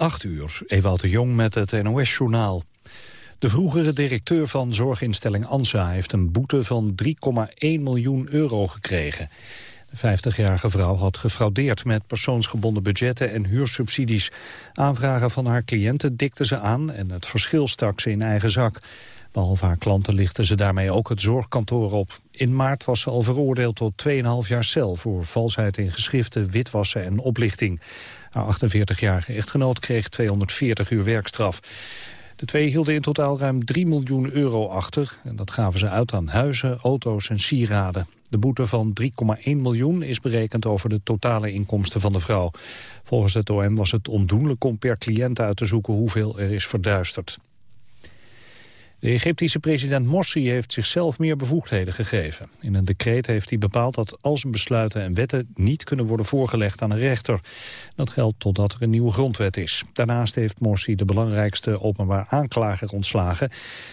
8 uur, Ewout de Jong met het NOS-journaal. De vroegere directeur van zorginstelling ANSA heeft een boete van 3,1 miljoen euro gekregen. De 50-jarige vrouw had gefraudeerd met persoonsgebonden budgetten en huursubsidies. Aanvragen van haar cliënten dikte ze aan en het verschil stak ze in eigen zak. Behalve haar klanten lichten ze daarmee ook het zorgkantoor op. In maart was ze al veroordeeld tot 2,5 jaar cel... voor valsheid in geschriften, witwassen en oplichting. Haar 48-jarige echtgenoot kreeg 240 uur werkstraf. De twee hielden in totaal ruim 3 miljoen euro achter. En dat gaven ze uit aan huizen, auto's en sieraden. De boete van 3,1 miljoen is berekend over de totale inkomsten van de vrouw. Volgens het OM was het ondoenlijk om per cliënt uit te zoeken hoeveel er is verduisterd. De Egyptische president Morsi heeft zichzelf meer bevoegdheden gegeven. In een decreet heeft hij bepaald dat al zijn besluiten en wetten niet kunnen worden voorgelegd aan een rechter. Dat geldt totdat er een nieuwe grondwet is. Daarnaast heeft Morsi de belangrijkste openbaar aanklager ontslagen.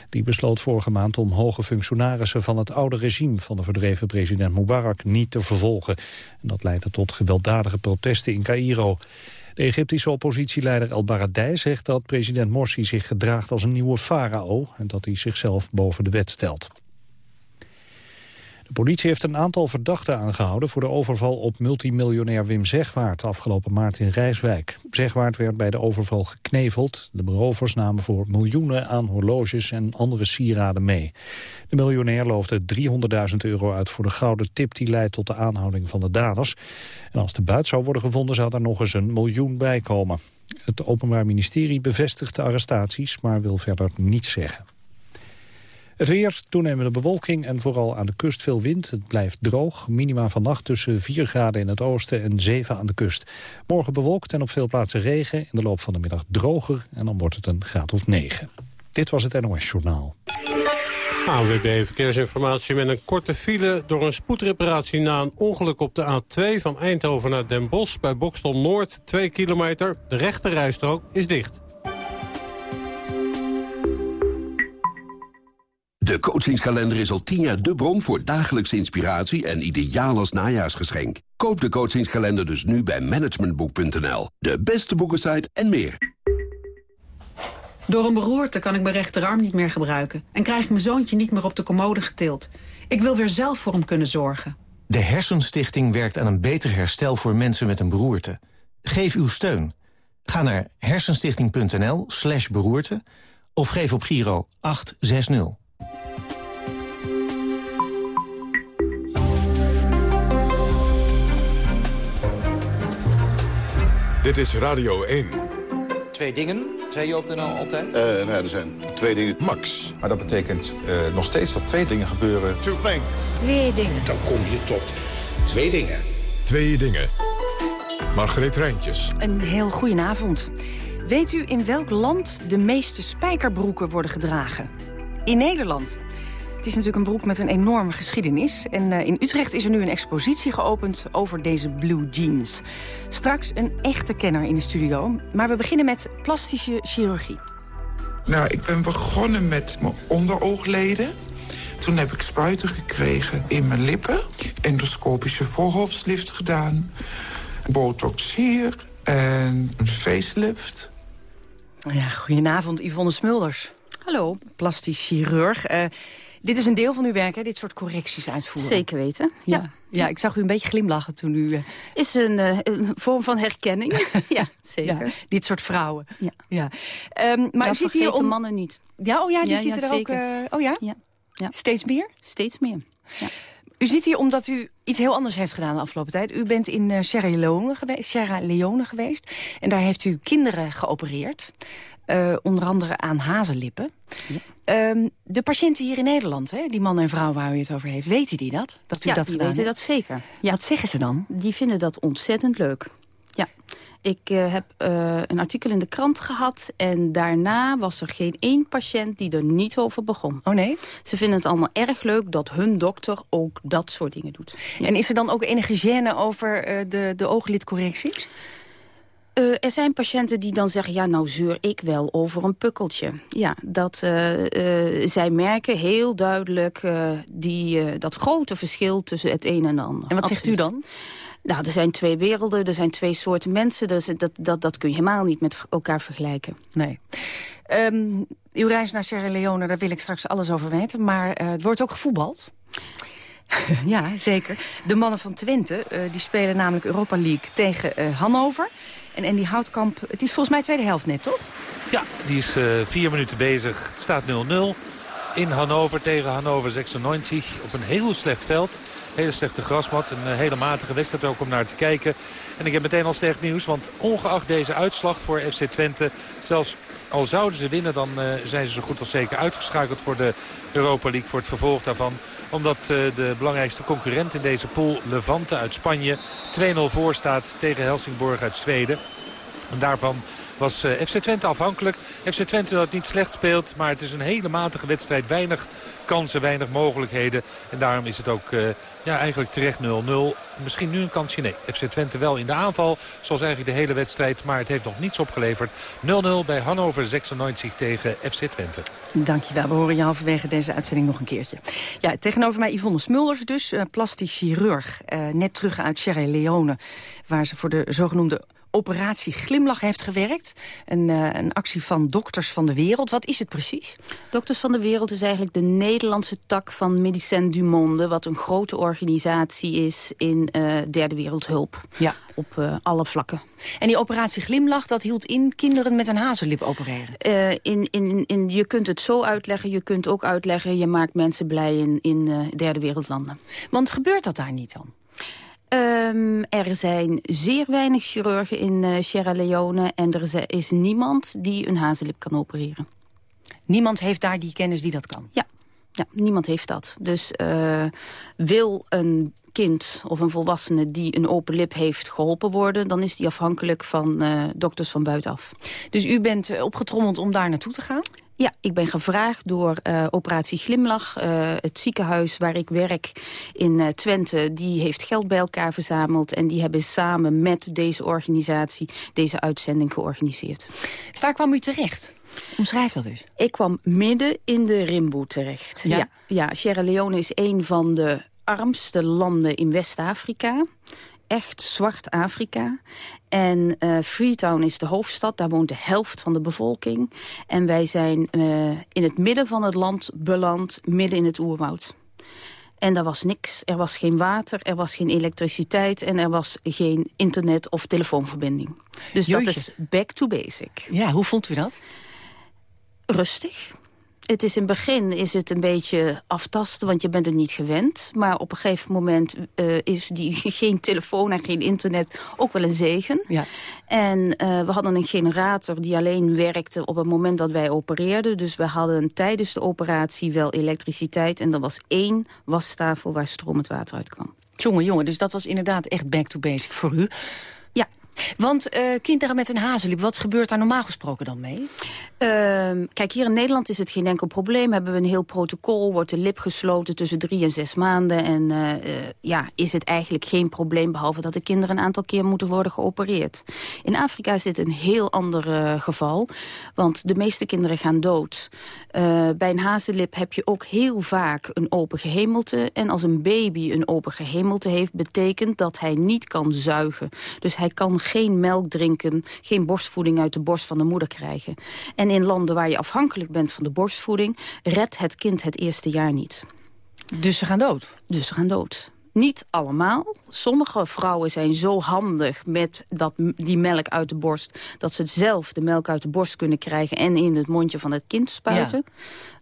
Die besloot vorige maand om hoge functionarissen van het oude regime van de verdreven president Mubarak niet te vervolgen. En dat leidde tot gewelddadige protesten in Cairo. De Egyptische oppositieleider El Baradei zegt dat president Morsi zich gedraagt als een nieuwe farao en dat hij zichzelf boven de wet stelt. De politie heeft een aantal verdachten aangehouden... voor de overval op multimiljonair Wim Zegwaard afgelopen maart in Rijswijk. Zegwaard werd bij de overval gekneveld. De berovers namen voor miljoenen aan horloges en andere sieraden mee. De miljonair loofde 300.000 euro uit voor de gouden tip... die leidt tot de aanhouding van de daders. En als de buit zou worden gevonden zou daar nog eens een miljoen bij komen. Het Openbaar Ministerie bevestigt de arrestaties... maar wil verder niets zeggen. Het weer, toenemende bewolking en vooral aan de kust veel wind. Het blijft droog, minima vannacht tussen 4 graden in het oosten en 7 aan de kust. Morgen bewolkt en op veel plaatsen regen. In de loop van de middag droger en dan wordt het een graad of 9. Dit was het NOS Journaal. AWB Verkeersinformatie met een korte file door een spoedreparatie na een ongeluk op de A2 van Eindhoven naar Den Bosch bij Bokstel Noord, 2 kilometer. De rechte rijstrook is dicht. De coachingskalender is al tien jaar de bron voor dagelijkse inspiratie en ideaal als najaarsgeschenk. Koop de coachingskalender dus nu bij managementboek.nl. De beste boekensite en meer. Door een beroerte kan ik mijn rechterarm niet meer gebruiken... en krijg ik mijn zoontje niet meer op de commode getild. Ik wil weer zelf voor hem kunnen zorgen. De Hersenstichting werkt aan een beter herstel voor mensen met een beroerte. Geef uw steun. Ga naar hersenstichting.nl slash beroerte... of geef op Giro 860. Dit is Radio 1. Twee dingen, zei je op de NL altijd? Uh, nou, er zijn twee dingen. Max. Maar dat betekent uh, nog steeds dat twee dingen gebeuren. Two things. Twee dingen. Dan kom je tot twee dingen. Twee dingen. Margreet Rijntjes. Een heel goedenavond. Weet u in welk land de meeste spijkerbroeken worden gedragen? In Nederland. Het is natuurlijk een broek met een enorme geschiedenis. En uh, in Utrecht is er nu een expositie geopend over deze blue jeans. Straks een echte kenner in de studio. Maar we beginnen met plastische chirurgie. Nou, ik ben begonnen met mijn onderoogleden. Toen heb ik spuiten gekregen in mijn lippen. Endoscopische voorhoofdslift gedaan. Botox hier en een facelift. Ja, goedenavond, Yvonne Smulders. Hallo. Plastisch chirurg. Uh, dit is een deel van uw werk, hè? dit soort correcties uitvoeren. Zeker weten, ja. Ja, ja ik zag u een beetje glimlachen toen u... Uh... Is een, uh, een, vorm van herkenning, ja, zeker. Ja, dit soort vrouwen. Ja. ja. Um, maar Dat u zit hier om... mannen niet. Ja, oh ja, die zitten er ook... oh ja? ja? Ja. Steeds meer? Steeds meer, ja. U zit hier omdat u iets heel anders heeft gedaan de afgelopen tijd. U bent in uh, Sierra, Leone geweest, Sierra Leone geweest. En daar heeft u kinderen geopereerd. Uh, onder andere aan hazenlippen. Ja. Um, de patiënten hier in Nederland, hè, die man en vrouw waar u het over heeft... weten die dat? Dat u ja, dat die gedaan weten heeft? dat zeker. Ja. Wat zeggen ze dan? Die vinden dat ontzettend leuk. Ja. Ik uh, heb uh, een artikel in de krant gehad... en daarna was er geen één patiënt die er niet over begon. Oh nee? Ze vinden het allemaal erg leuk dat hun dokter ook dat soort dingen doet. Ja. En is er dan ook enige gêne over uh, de, de ooglidcorrecties? Uh, er zijn patiënten die dan zeggen, ja, nou zeur ik wel over een pukkeltje. Ja, dat uh, uh, zij merken heel duidelijk die, dat grote verschil tussen het een en het ander. En wat Absoluut. zegt u dan? Nou, er zijn twee werelden, er zijn twee soorten mensen. Dus dat, dat, dat kun je helemaal niet met elkaar vergelijken. Nee. Um, uw reis naar Sierra Leone, daar wil ik straks alles over weten. Maar uh, het wordt ook gevoetbald. ja, zeker. De mannen van Twente uh, die spelen namelijk Europa League tegen uh, Hannover. En Andy Houtkamp, het is volgens mij tweede helft net, toch? Ja, die is uh, vier minuten bezig. Het staat 0-0 in Hannover tegen Hannover 96 op een heel slecht veld. Hele slechte grasmat, een hele matige wedstrijd ook om naar te kijken. En ik heb meteen al sterk nieuws, want ongeacht deze uitslag voor FC Twente... zelfs al zouden ze winnen, dan uh, zijn ze zo goed als zeker uitgeschakeld voor de Europa League. Voor het vervolg daarvan. Omdat uh, de belangrijkste concurrent in deze pool, Levante uit Spanje, 2-0 voor staat tegen Helsingborg uit Zweden. En daarvan was uh, FC Twente afhankelijk. FC Twente dat niet slecht speelt, maar het is een hele matige wedstrijd. Weinig kansen, weinig mogelijkheden. En daarom is het ook uh, ja, eigenlijk terecht 0-0. Misschien nu een kansje, nee. FC Twente wel in de aanval, zoals eigenlijk de hele wedstrijd. Maar het heeft nog niets opgeleverd. 0-0 bij Hannover 96 tegen FC Twente. Dankjewel, we horen je halverwege deze uitzending nog een keertje. Ja, tegenover mij Yvonne Smulders dus, uh, plastisch chirurg. Net terug uit Sierra Leone, waar ze voor de zogenoemde operatie Glimlach heeft gewerkt. Een, uh, een, actie van Dokters van de Wereld. Wat is het precies? Dokters van de Wereld is eigenlijk de Nederlandse tak van Medicijn du Monde... wat een grote organisatie is in uh, derde wereldhulp. Ja. Op uh, alle vlakken. En die operatie Glimlach, dat hield in kinderen met een hazellip opereren? in, in, in, je kunt het zo uitleggen. Je kunt ook uitleggen, je maakt mensen blij in, in derde wereldlanden. Want gebeurt dat daar niet dan? Um, er zijn zeer weinig chirurgen in uh, Sierra Leone... en er is niemand die een hazellip kan opereren. Niemand heeft daar die kennis die dat kan? Ja, ja niemand heeft dat. Dus uh, wil een kind of een volwassene die een open lip heeft geholpen worden... dan is die afhankelijk van uh, dokters van buitenaf. Dus u bent opgetrommeld om daar naartoe te gaan? Ja, ik ben gevraagd door uh, Operatie Glimlach. Uh, het ziekenhuis waar ik werk in uh, Twente, die heeft geld bij elkaar verzameld. En die hebben samen met deze organisatie deze uitzending georganiseerd. Waar kwam u terecht? Omschrijf dat eens. Ik kwam midden in de Rimboe terecht. Ja? ja, ja Sierra Leone is een van de armste landen in West-Afrika echt zwart Afrika. En uh, Freetown is de hoofdstad, daar woont de helft van de bevolking. En wij zijn uh, in het midden van het land beland, midden in het oerwoud. En daar was niks. Er was geen water, er was geen elektriciteit... en er was geen internet of telefoonverbinding. Dus Jeetje. dat is back to basic. Ja, hoe vond u dat? Rustig. Het is in het begin is het een beetje aftasten, want je bent het niet gewend. Maar op een gegeven moment uh, is die, geen telefoon en geen internet ook wel een zegen. Ja. En uh, we hadden een generator die alleen werkte op het moment dat wij opereerden. Dus we hadden tijdens de operatie wel elektriciteit. En er was één wastafel waar stromend water uitkwam. Jongen, jongen, dus dat was inderdaad echt back to basic voor u. Want uh, kinderen met een hazellip, wat gebeurt daar normaal gesproken dan mee? Uh, kijk, hier in Nederland is het geen enkel probleem. Hebben we een heel protocol, wordt de lip gesloten tussen drie en zes maanden. En uh, ja, is het eigenlijk geen probleem, behalve dat de kinderen een aantal keer moeten worden geopereerd. In Afrika is dit een heel ander geval, want de meeste kinderen gaan dood. Bij een hazellip heb je ook heel vaak een open gehemelte. En als een baby een open gehemelte heeft, betekent dat hij niet kan zuigen. Dus hij kan geen melk drinken, geen borstvoeding uit de borst van de moeder krijgen. En in landen waar je afhankelijk bent van de borstvoeding... redt het kind het eerste jaar niet. Dus ze gaan dood? Dus ze gaan dood. Niet allemaal. Sommige vrouwen zijn zo handig met dat, die melk uit de borst... dat ze zelf de melk uit de borst kunnen krijgen... en in het mondje van het kind spuiten. Ja.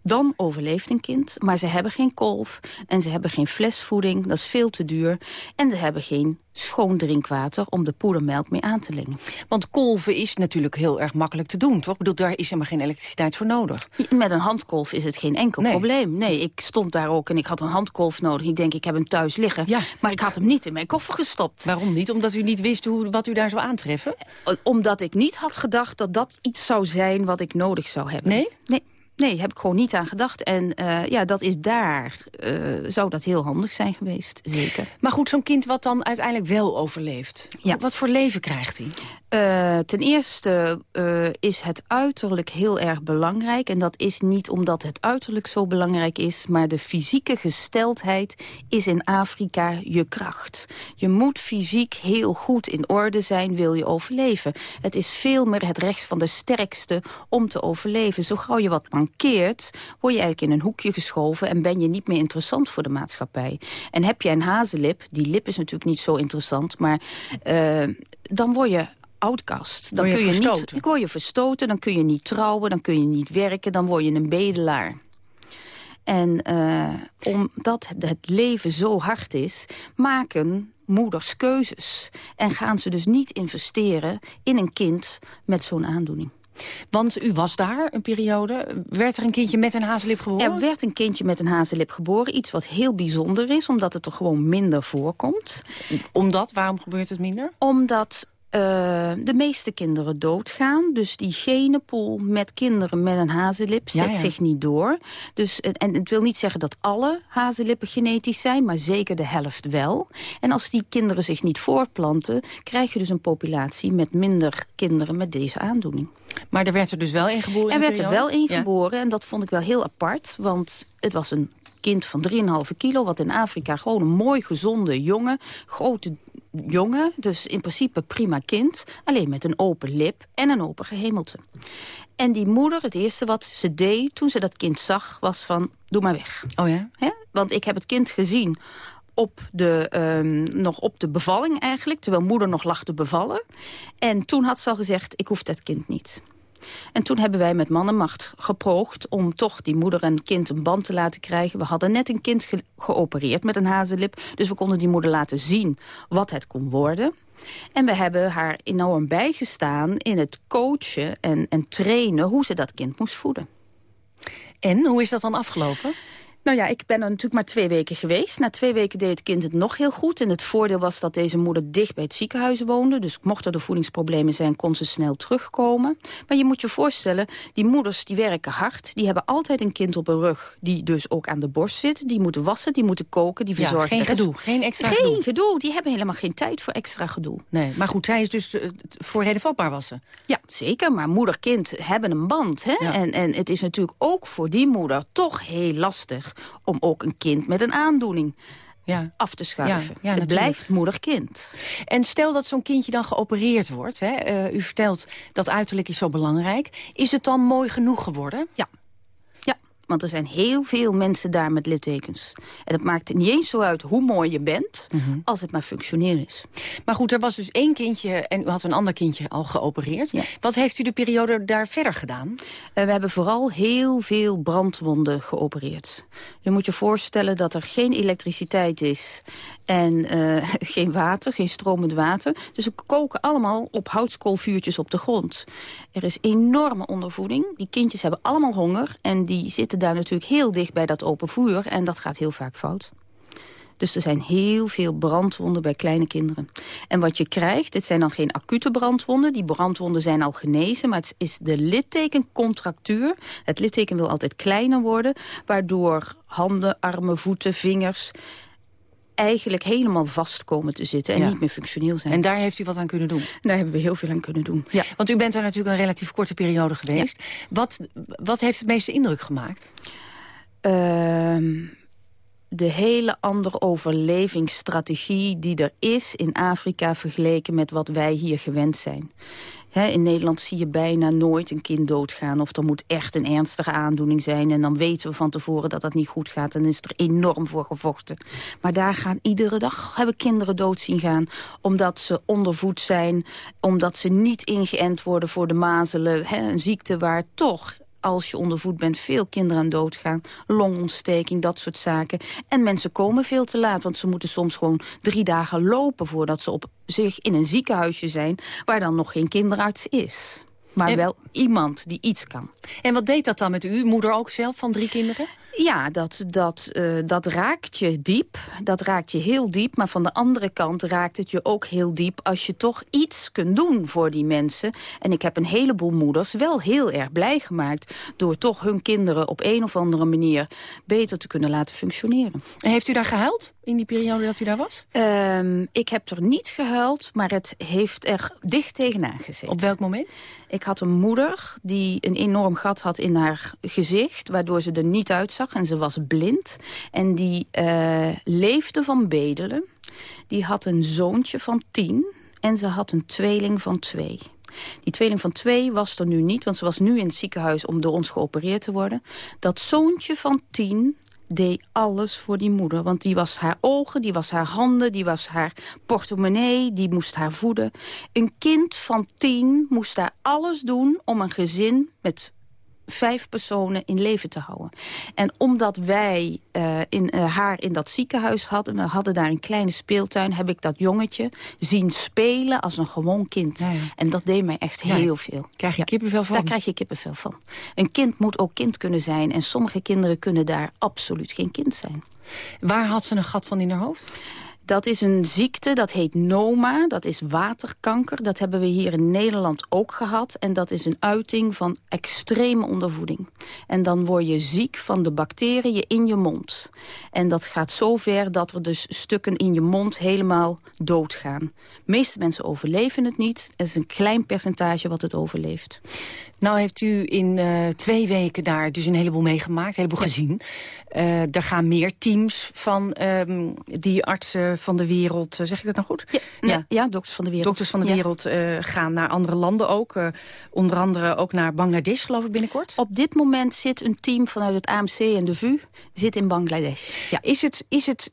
Dan overleeft een kind, maar ze hebben geen kolf... en ze hebben geen flesvoeding, dat is veel te duur... en ze hebben geen schoon drinkwater om de poedermelk mee aan te lengen. Want kolven is natuurlijk heel erg makkelijk te doen, toch? Ik bedoel, daar is helemaal geen elektriciteit voor nodig. Met een handkolf is het geen enkel nee. probleem. Nee, ik stond daar ook en ik had een handkolf nodig. Ik denk, ik heb hem thuis liggen. Ja. Maar ik had hem niet in mijn koffer gestopt. Waarom niet? Omdat u niet wist hoe, wat u daar zou aantreffen? Omdat ik niet had gedacht dat dat iets zou zijn wat ik nodig zou hebben. Nee? Nee. Nee, heb ik gewoon niet aan gedacht. En uh, ja, dat is daar, uh, zou dat heel handig zijn geweest, zeker. Maar goed, zo'n kind wat dan uiteindelijk wel overleeft. Ja. Wat voor leven krijgt hij? Uh, ten eerste is het uiterlijk heel erg belangrijk. En dat is niet omdat het uiterlijk zo belangrijk is... maar de fysieke gesteldheid is in Afrika je kracht. Je moet fysiek heel goed in orde zijn, wil je overleven. Het is veel meer het rechts van de sterkste om te overleven. Zo gauw je wat mankeert, word je eigenlijk in een hoekje geschoven... en ben je niet meer interessant voor de maatschappij. En heb je een hazenlip, die lip is natuurlijk niet zo interessant... maar uh, dan word je outcast. Dan je kun je verstoten. niet, word je verstoten, dan kun je niet trouwen, dan kun je niet werken, dan word je een bedelaar. En uh, omdat het leven zo hard is, maken moeders keuzes. En gaan ze dus niet investeren in een kind met zo'n aandoening. Want u was daar een periode. Werd er een kindje met een hazenlip geboren? Er werd een kindje met een hazenlip geboren. Iets wat heel bijzonder is, omdat het er gewoon minder voorkomt. Omdat? Waarom gebeurt het minder? Omdat uh, de meeste kinderen doodgaan. Dus die genenpool met kinderen met een hazenlip zet Ja, ja. zich niet door. Dus, en, het wil niet zeggen dat alle hazenlippen genetisch zijn... maar zeker de helft wel. En als die kinderen zich niet voortplanten... krijg je dus een populatie met minder kinderen met deze aandoening. Maar er werd er dus wel in geboren? Er werd er wel in Ja. geboren en dat vond ik wel heel apart. Want het was een kind van 3,5 kilo... wat in Afrika gewoon een mooi gezonde jongen... grote jongen, dus in principe prima kind... alleen met een open lip en een open gehemelte. En die moeder, het eerste wat ze deed toen ze dat kind zag... was van, doe maar weg. Oh ja? Hè? Want ik heb het kind gezien op de, ehm, nog op de bevalling eigenlijk... terwijl moeder nog lag te bevallen. En toen had ze al gezegd, ik hoef dat kind niet. En toen hebben wij met mannenmacht gepoogd om toch die moeder en kind een band te laten krijgen. We hadden net een kind ge geopereerd met een hazenlip. Dus we konden die moeder laten zien wat het kon worden. En we hebben haar enorm bijgestaan in het coachen en, en trainen hoe ze dat kind moest voeden. En, hoe is dat dan afgelopen? Nou ja, ik ben er natuurlijk maar twee weken geweest. Na twee weken deed het kind het nog heel goed. En het voordeel was dat deze moeder dicht bij het ziekenhuis woonde. Dus mochten er voedingsproblemen zijn, kon ze snel terugkomen. Maar je moet je voorstellen, die moeders die werken hard. Die hebben altijd een kind op hun rug die dus ook aan de borst zit. Die moeten wassen, die moeten koken, die Ja, verzorgen. geen de rest. gedoe, geen extra geen gedoe. gedoe. Die hebben helemaal geen tijd voor extra gedoe. Nee, maar goed, zij is dus eh, voor reden vatbaar was ze. Ja, zeker. Maar moeder-kind hebben een band. Hè? Ja. En, en het is natuurlijk ook voor die moeder toch heel lastig... om ook een kind met een aandoening Ja. af te schuiven. Ja, ja, het blijft moeder-kind. En stel dat zo'n kindje dan geopereerd wordt. Hè? eh, u vertelt dat uiterlijk is zo belangrijk. Is het dan mooi genoeg geworden? Ja. Want er zijn heel veel mensen daar met littekens. En het maakt niet eens zo uit hoe mooi je bent... Mhm. als het maar functioneel is. Maar goed, er was dus één kindje en u had een ander kindje al geopereerd. Ja. Wat heeft u de periode daar verder gedaan? Eh, we hebben vooral heel veel brandwonden geopereerd. Je moet je voorstellen dat er geen elektriciteit is... en eh, geen water, geen stromend water. Dus we koken allemaal op houtskoolvuurtjes op de grond. Er is enorme ondervoeding. Die kindjes hebben allemaal honger... en die zitten daar natuurlijk heel dicht bij dat open vuur... en dat gaat heel vaak fout. Dus er zijn heel veel brandwonden bij kleine kinderen. En wat je krijgt, dit zijn dan geen acute brandwonden. Die brandwonden zijn al genezen, maar het is de littekencontractuur. Het litteken wil altijd kleiner worden, waardoor handen, armen, voeten, vingers eigenlijk helemaal vast komen te zitten en Ja. niet meer functioneel zijn. En daar heeft u wat aan kunnen doen? Daar hebben we heel veel aan kunnen doen. Ja. Want u bent daar natuurlijk een relatief korte periode geweest. Wat, wat heeft het meeste indruk gemaakt? Ehm, de hele andere overlevingsstrategie die er is in Afrika... vergeleken met wat wij hier gewend zijn. In Nederland zie je bijna nooit een kind doodgaan... of er moet echt een ernstige aandoening zijn... en dan weten we van tevoren dat dat niet goed gaat... en is er enorm voor gevochten. Maar daar gaan iedere dag hebben kinderen dood zien gaan... omdat ze ondervoed zijn, omdat ze niet ingeënt worden voor de mazelen... Een ziekte waar toch als je ondervoed bent, veel kinderen aan doodgaan. Longontsteking, dat soort zaken. En mensen komen veel te laat, want ze moeten soms gewoon drie dagen lopen... voordat ze op zich in een ziekenhuisje zijn waar dan nog geen kinderarts is. Maar En- wel iemand die iets kan. En wat deed dat dan met u? Uw moeder ook zelf van drie kinderen? Ja, dat, dat, uh, dat raakt je diep. Dat raakt je heel diep. Maar van de andere kant raakt het je ook heel diep... als je toch iets kunt doen voor die mensen. En ik heb een heleboel moeders wel heel erg blij gemaakt... door toch hun kinderen op een of andere manier... beter te kunnen laten functioneren. En heeft u daar gehuild? in die periode dat u daar was? Um, ik heb er niet gehuild, maar het heeft er dicht tegenaan gezeten. Op welk moment? Ik had een moeder die een enorm gat had in haar gezicht... waardoor ze er niet uitzag en ze was blind. En die uh, leefde van bedelen. Die had een zoontje van tien en ze had een tweeling van twee. Die tweeling van twee was er nu niet, want ze was nu in het ziekenhuis om door ons geopereerd te worden. Dat zoontje van tien deed alles voor die moeder. Want die was haar ogen, die was haar handen, die was haar portemonnee, die moest haar voeden. Een kind van tien moest daar alles doen om een gezin met vijf personen in leven te houden. En omdat wij uh, in, uh, haar in dat ziekenhuis hadden... we hadden daar een kleine speeltuin... heb ik dat jongetje zien spelen als een gewoon kind. Ja, ja. En dat deed mij echt heel veel. Krijg je kippenvel van? Daar krijg je kippenvel van. Een kind moet ook kind kunnen zijn. En sommige kinderen kunnen daar absoluut geen kind zijn. Waar had ze een gat van in haar hoofd? Dat is een ziekte, dat heet NOMA, dat is waterkanker. Dat hebben we hier in Nederland ook gehad. En dat is een uiting van extreme ondervoeding. En dan word je ziek van de bacteriën in je mond. En dat gaat zo ver dat er dus stukken in je mond helemaal doodgaan. De meeste mensen overleven het niet. Het is een klein percentage wat het overleeft. Nou heeft u in uh, twee weken daar dus een heleboel meegemaakt, een heleboel ja. gezien. Uh, er gaan meer teams van um, die artsen van de wereld, uh, zeg ik dat nou goed? Ja, ja. ja dokters van de wereld. Dokters van de wereld gaan naar andere landen ook. onder andere ook naar Bangladesh, geloof ik, binnenkort. Op dit moment zit een team vanuit het AMC en de VU zit in Bangladesh. Ja. Is het... Is het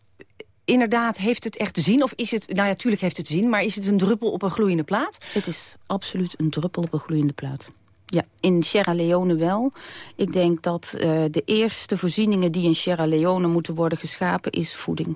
inderdaad, heeft het echt te zien? Of is het, nou ja, natuurlijk heeft het te zien, maar is het een druppel op een gloeiende plaat? Het is absoluut een druppel op een gloeiende plaat. Ja, in Sierra Leone wel. Ik denk dat uh, de eerste voorzieningen die in Sierra Leone moeten worden geschapen is voeding.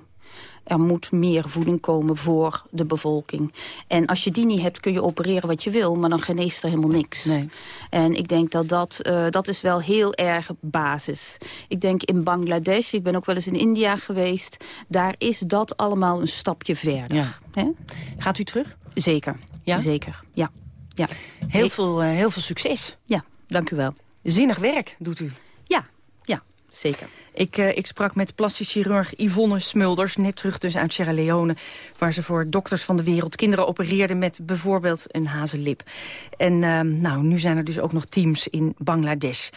Er moet meer voeding komen voor de bevolking. En als je die niet hebt, kun je opereren wat je wil... maar dan geneest er helemaal niks. Nee. En ik denk dat dat, uh, dat is wel heel erg basis. Ik denk in Bangladesh, ik ben ook wel eens in India geweest... daar is dat allemaal een stapje verder. Ja. Gaat u terug? Zeker, ja? zeker, ja. Ja. Heel, ik... veel, uh, heel veel succes. Ja, dank u wel. Zinnig werk doet u. Ja, ja, zeker. Ik, uh, ik sprak met plastisch chirurg Yvonne Smulders, net terug dus uit Sierra Leone... waar ze voor dokters van de wereld kinderen opereerde met bijvoorbeeld een hazellip. En uh, nou, nu zijn er dus ook nog teams in Bangladesh.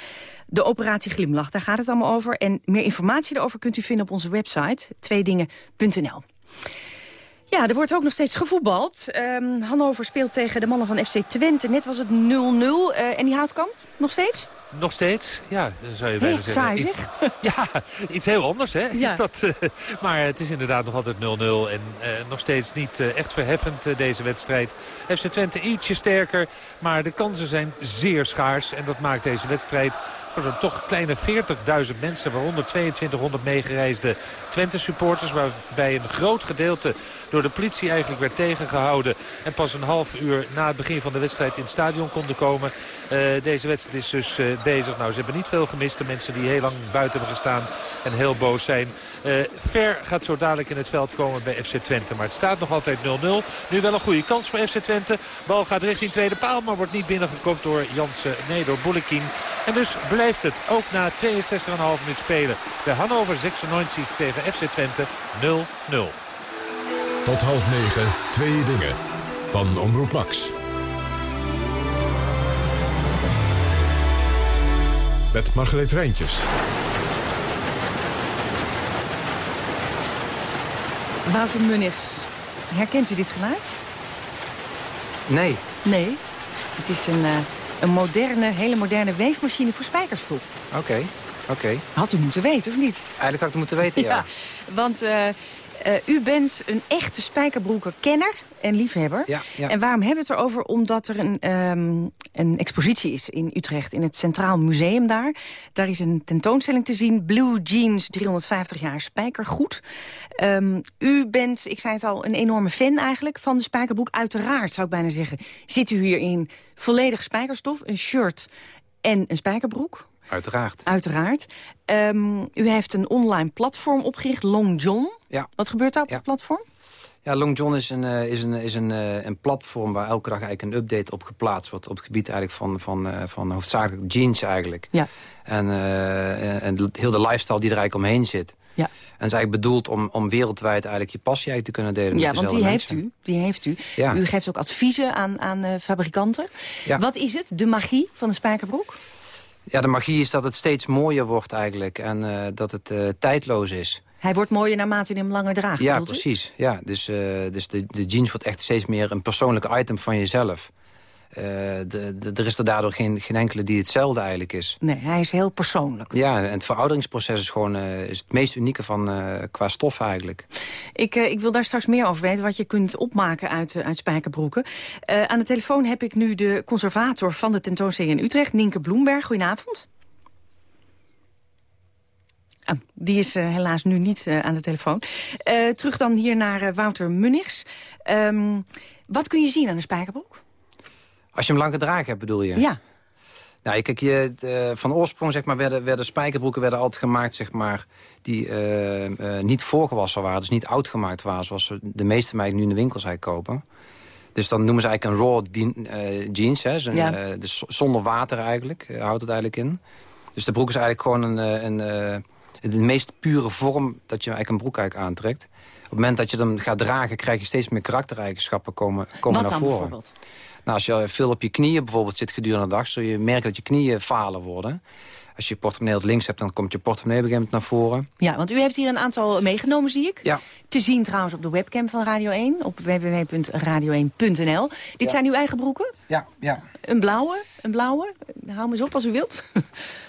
De operatie Glimlach, daar gaat het allemaal over. En meer informatie daarover kunt u vinden op onze website, tweedingen.nl. Ja, er wordt ook nog steeds gevoetbald. Um, Hannover speelt tegen de mannen van FC Twente. Net was het 0-0. Uh, en die houtkamp nog steeds? Nog steeds, ja, zou je bijna hey, zeggen. Saai, iets, ja, iets heel anders, hè? Ja. Is dat, uh, maar het is inderdaad nog altijd 0-0 en uh, nog steeds niet uh, echt verheffend deze wedstrijd. FC Twente ietsje sterker, maar de kansen zijn zeer schaars. En dat maakt deze wedstrijd voor zo'n toch kleine 40.000 mensen, waaronder 2200 meegereisde Twente-supporters. Waarbij een groot gedeelte door de politie eigenlijk werd tegengehouden. En pas een half uur na het begin van de wedstrijd in het stadion konden komen. Uh, deze wedstrijd is dus uh, bezig. Nou, ze hebben niet veel gemist. De mensen die heel lang buiten hebben gestaan en heel boos zijn. Uh, Ver gaat zo dadelijk in het veld komen bij FC Twente. Maar het staat nog altijd 0-0. Nu wel een goede kans voor FC Twente. Bal gaat richting tweede paal, maar wordt niet binnengekopt door Jansen. Nee, door Boulekin. En dus blijft het ook na 62,5 minuut spelen bij Hannover 96 tegen FC Twente 0-0. Tot half negen, twee dingen. Van Omroep Max. Met Margreet Rijntjes. Wouter Munnigs, herkent u dit geluid? Nee. Nee. Het is een, uh, een moderne, hele moderne weefmachine voor spijkerstof. Oké, okay. oké. Okay. Had u moeten weten, of niet? Eigenlijk had ik het moeten weten, ja. ja want uh, uh, u bent een echte spijkerbroekenkenner en liefhebber. Ja, ja. En waarom hebben we het erover? Omdat er een, um, een expositie is in Utrecht, in het Centraal Museum daar. Daar is een tentoonstelling te zien, Blue Jeans, 350 jaar spijkergoed. Um, u bent, ik zei het al, een enorme fan eigenlijk van de spijkerbroek. Uiteraard, zou ik bijna zeggen, zit u hier in volledig spijkerstof, een shirt en een spijkerbroek. Uiteraard. Uiteraard. Ehm, u heeft een online platform opgericht, Long John. Ja. Wat gebeurt daar op het platform? Ja, Long John is een, uh, is een, is een, uh, een platform waar elke dag eigenlijk een update op geplaatst wordt. Op het gebied eigenlijk van, van, uh, van hoofdzakelijk jeans eigenlijk. Ja. En, en heel de lifestyle die er eigenlijk omheen zit. Ja. En is eigenlijk bedoeld om, om wereldwijd eigenlijk je passie eigenlijk te kunnen delen ja, met want die mensen. heeft u. Die heeft u. Ja. U geeft ook adviezen aan, aan fabrikanten. Ja. Wat is het, de magie van de spijkerbroek? Ja, de magie is dat het steeds mooier wordt eigenlijk. En dat het tijdloos is. Hij wordt mooier naarmate je hem langer draagt. Ja, precies. Ja, dus uh, dus de, de jeans wordt echt steeds meer een persoonlijk item van jezelf. Uh, de, de, er is er daardoor geen, geen enkele die hetzelfde eigenlijk is. Nee, hij is heel persoonlijk. Ja, en het verouderingsproces is gewoon uh, is het meest unieke van qua stof eigenlijk. Ik, ik wil daar straks meer over weten, wat je kunt opmaken uit, uit spijkerbroeken. aan de telefoon heb ik nu de conservator van de tentoonstelling in Utrecht, Nienke Bloemberg. Goedenavond. Oh, die is uh, helaas nu niet uh, aan de telefoon. Uh, terug dan hier naar Wouter Munnigs. Um, wat kun je zien aan een spijkerbroek? Als je hem lang gedragen hebt, bedoel je? Ja. Nou, kijk, je, van oorsprong zeg maar, werden, werden spijkerbroeken werden altijd gemaakt... Zeg maar, die niet voorgewassen waren, dus niet oud gemaakt waren... zoals de meeste meiden nu in de winkels eigenlijk kopen. Dus dan noemen ze eigenlijk een raw jeans, hè, zo, ja. dus zonder water eigenlijk, houdt het eigenlijk in. Dus de broek is eigenlijk gewoon een... een de meest pure vorm dat je eigenlijk een broek aantrekt. Op het moment dat je hem gaat dragen, krijg je steeds meer karaktereigenschappen komen, komen Wat naar dan voren. bijvoorbeeld? Nou, als je veel op je knieën bijvoorbeeld zit gedurende de dag... zul je merken dat je knieën falen worden. Als je je portemonnee op links hebt, dan komt je portemonnee op een gegeven moment naar voren. Ja, want u heeft hier een aantal meegenomen, zie ik. Ja. Te zien trouwens op de webcam van Radio 1, op www.radio1.nl. Dit Ja. zijn uw eigen broeken? Ja, ja. Een blauwe, een blauwe. Hou me eens op als u wilt.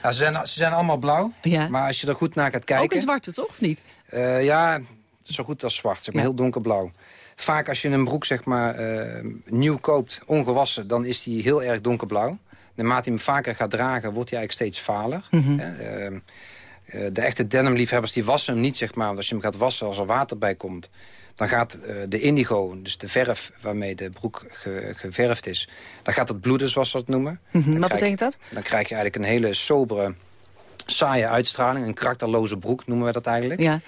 ja ze, zijn, ze zijn allemaal blauw, Ja. maar als je er goed naar gaat kijken... Ook een zwarte, toch? Of niet? Eh, ja, zo goed als zwart, zeg maar Ja. heel donkerblauw. Vaak als je een broek zeg maar, eh, nieuw koopt, ongewassen, dan is die heel erg donkerblauw. Naarmate je hem vaker gaat dragen, wordt hij eigenlijk steeds valer. Mhm. Hè, eh, de echte denimliefhebbers die wassen hem niet, zeg maar. Want als je hem gaat wassen, als er water bij komt... dan gaat eh, de indigo, dus de verf waarmee de broek ge- geverfd is... dan gaat het bloeden, zoals we dat noemen. Mhm, Wat krijg- betekent dat? Dan krijg je eigenlijk een hele sobere, saaie uitstraling. Een karakterloze broek noemen we dat eigenlijk. Ja.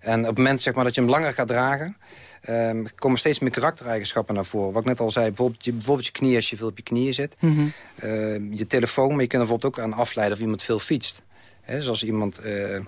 En op het moment zeg maar, dat je hem langer gaat dragen... ehm, komen steeds meer karaktereigenschappen naar voren. Wat ik net al zei, bijvoorbeeld je, bijvoorbeeld je knieën als je veel op je knieën zit. Mhm. Ehm, je telefoon, maar je kunt er bijvoorbeeld ook aan afleiden of iemand veel fietst. Hè, zoals iemand... eh,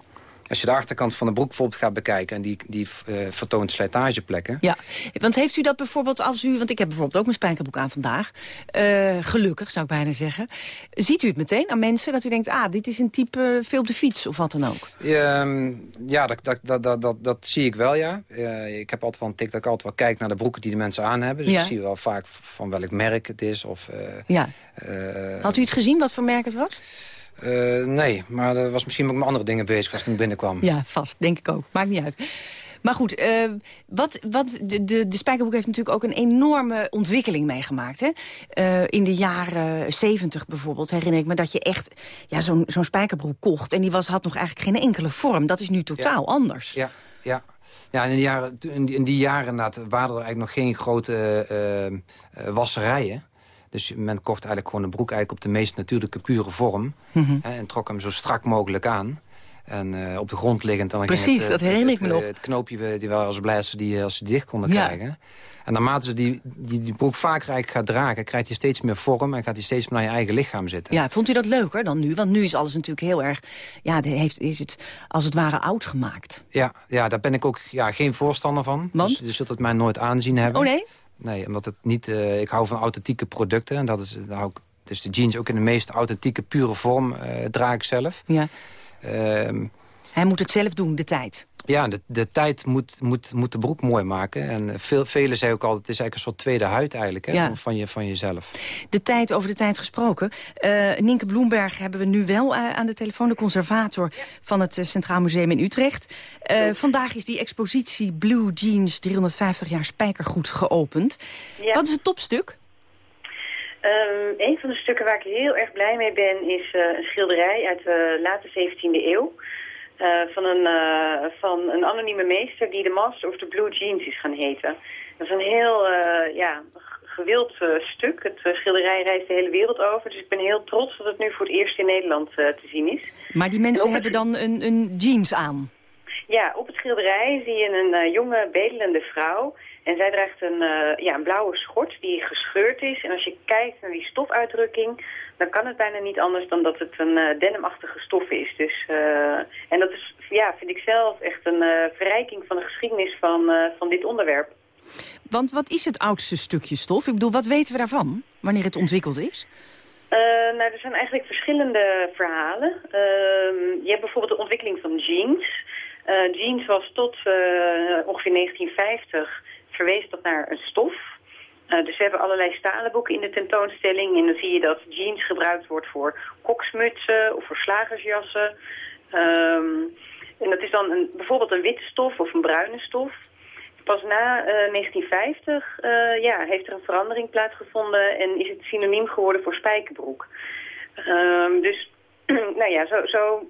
als je de achterkant van de broek bijvoorbeeld gaat bekijken... en die, die eh, vertoont slijtageplekken... Ja, want heeft u dat bijvoorbeeld als u... want ik heb bijvoorbeeld ook mijn spijkerbroek aan vandaag. eh, gelukkig, zou ik bijna zeggen. Ziet u het meteen aan mensen dat u denkt... ah, dit is een type veel op de fiets of wat dan ook? Ehm, ja, dat, dat, dat, dat, dat, dat zie ik wel, ja. Eh, ik heb altijd wel een tik dat ik altijd wel kijk naar de broeken die de mensen aan hebben. Dus Ja. ik zie wel vaak van welk merk het is. Of, eh, Ja. eh, Had u het gezien, wat voor merk het was? Eh, nee, maar er was misschien ook met andere dingen bezig als toen ik binnenkwam. Ja, vast. Denk ik ook. Maakt niet uit. Maar goed, eh, wat, wat, de, de, de spijkerbroek heeft natuurlijk ook een enorme ontwikkeling meegemaakt. Hè? Eh, in de jaren zeventig bijvoorbeeld herinner ik me dat je echt ja, zo'n zo'n spijkerbroek kocht. En die was, had nog eigenlijk geen enkele vorm. Dat is nu totaal anders. Ja, ja. Ja, in die jaren, in die, in die jaren waren er eigenlijk nog geen grote wasserijen. Dus men kocht eigenlijk gewoon een broek eigenlijk op de meest natuurlijke, pure vorm. Mhm. Hè, en trok hem zo strak mogelijk aan. En eh, op de grond liggend. En dan ging Precies, het, eh, dat herinner ik me nog. Het knoopje, eh, die waren als ze die, als ze die dicht konden Ja. krijgen. En naarmate ze die, die, die broek vaker eigenlijk gaat dragen... krijgt hij steeds meer vorm en gaat hij steeds meer naar je eigen lichaam zitten. Ja, vond u dat leuker dan nu? Want nu is alles natuurlijk heel erg... Ja, heeft, is het als het ware oud gemaakt. Ja, ja daar ben ik ook ja, geen voorstander van. Want? Dus je zult het mij nooit aanzien hebben. Oh nee? Nee, omdat het niet... eh, ik hou van authentieke producten. En dat is, daar hou ik, dus de jeans ook in de meest authentieke, pure vorm eh, draag ik zelf. Ja. Ehm, Hij moet het zelf doen, de tijd. ja, de, de tijd moet, moet, moet de broek mooi maken. En veel, velen zeggen ook altijd, het is eigenlijk een soort tweede huid eigenlijk, hè, Ja. van, van, je, van jezelf. De tijd, over de tijd gesproken. Eh Nienke Bloemberg hebben we nu wel eh, aan de telefoon. De conservator van het eh, Centraal Museum in Utrecht. Eh, vandaag is die expositie Blue Jeans 350 jaar spijkergoed geopend. Ja. Wat is het topstuk? Ehm, een van de stukken waar ik heel erg blij mee ben is eh, een schilderij uit de late 17e eeuw. Eh, van, een, eh, van een anonieme meester die de Master of the Blue Jeans is gaan heten. Dat is een heel eh, ja, gewild stuk. Het schilderij reist de hele wereld over. Dus ik ben heel trots dat het nu voor het eerst in Nederland te zien is. Maar die mensen hebben dan een, een jeans aan? Ja, op het schilderij zie je een jonge bedelende vrouw... En zij draagt een, ja, een blauwe schort die gescheurd is. En als je kijkt naar die stofuitdrukking, dan kan het bijna niet anders dan dat het een uh, denimachtige stof is. Dus, en dat is, ja, vind ik zelf echt een verrijking van de geschiedenis van, van dit onderwerp. Want wat is het oudste stukje stof? Ik bedoel, wat weten we daarvan, wanneer het ontwikkeld is? nou, er zijn eigenlijk verschillende verhalen. Ehm, je hebt bijvoorbeeld de ontwikkeling van jeans. Jeans was tot ongeveer 1950 verwees dat naar een stof. Uh, dus we hebben allerlei stalen boeken in de tentoonstelling. En dan zie je dat jeans gebruikt wordt voor koksmutsen of voor slagersjassen. Um, en dat is dan een, bijvoorbeeld een witte stof of een bruine stof. Pas na uh, 1950 uh, ja, heeft er een verandering plaatsgevonden en is het synoniem geworden voor spijkerbroek. Um, dus nou ja, zo, zo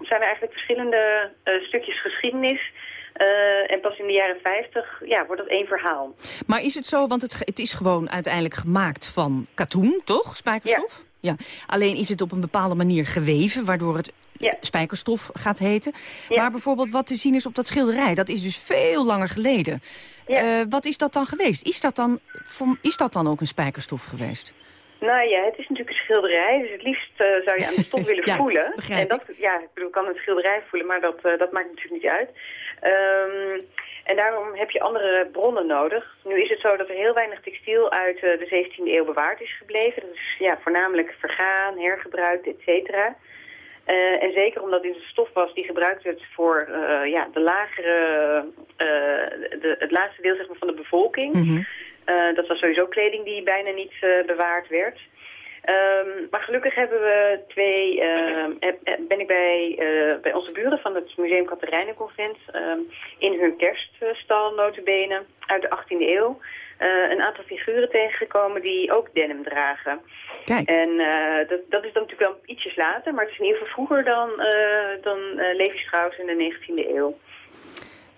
zijn er eigenlijk verschillende uh, stukjes geschiedenis uh, en pas in de jaren 50 ja, wordt dat één verhaal. Maar is het zo, want het, het is gewoon uiteindelijk gemaakt van katoen, toch? Spijkerstof? Ja. ja. Alleen is het op een bepaalde manier geweven, waardoor het ja. spijkerstof gaat heten. Ja. Maar bijvoorbeeld wat te zien is op dat schilderij, dat is dus veel langer geleden. Ja. Uh, wat is dat dan geweest? Is dat dan, is dat dan ook een spijkerstof geweest? Nou ja, het is natuurlijk schilderij, dus het liefst uh, zou je aan de stof willen ja, voelen. En dat, ja, ik bedoel, ik kan een schilderij voelen, maar dat, uh, dat maakt natuurlijk niet uit. Um, en daarom heb je andere bronnen nodig. Nu is het zo dat er heel weinig textiel uit uh, de 17e eeuw bewaard is gebleven. Dat is ja, voornamelijk vergaan, hergebruikt, et cetera. Uh, en zeker omdat dit een stof was die gebruikt werd voor uh, ja, de lagere, de, het laatste deel zeg maar, van de bevolking. Mm -hmm. dat was sowieso kleding die bijna niet bewaard werd. Um, maar gelukkig hebben we twee, uh, ben ik bij, uh, bij onze buren van het Museum Katerijnenconvent um, in hun kerststal notabene uit de 18e eeuw uh, een aantal figuren tegengekomen die ook denim dragen. Kijk. En dat, dat is dan natuurlijk wel ietsjes later, maar het is in ieder geval vroeger dan, dan Levi Strauss in de 19e eeuw.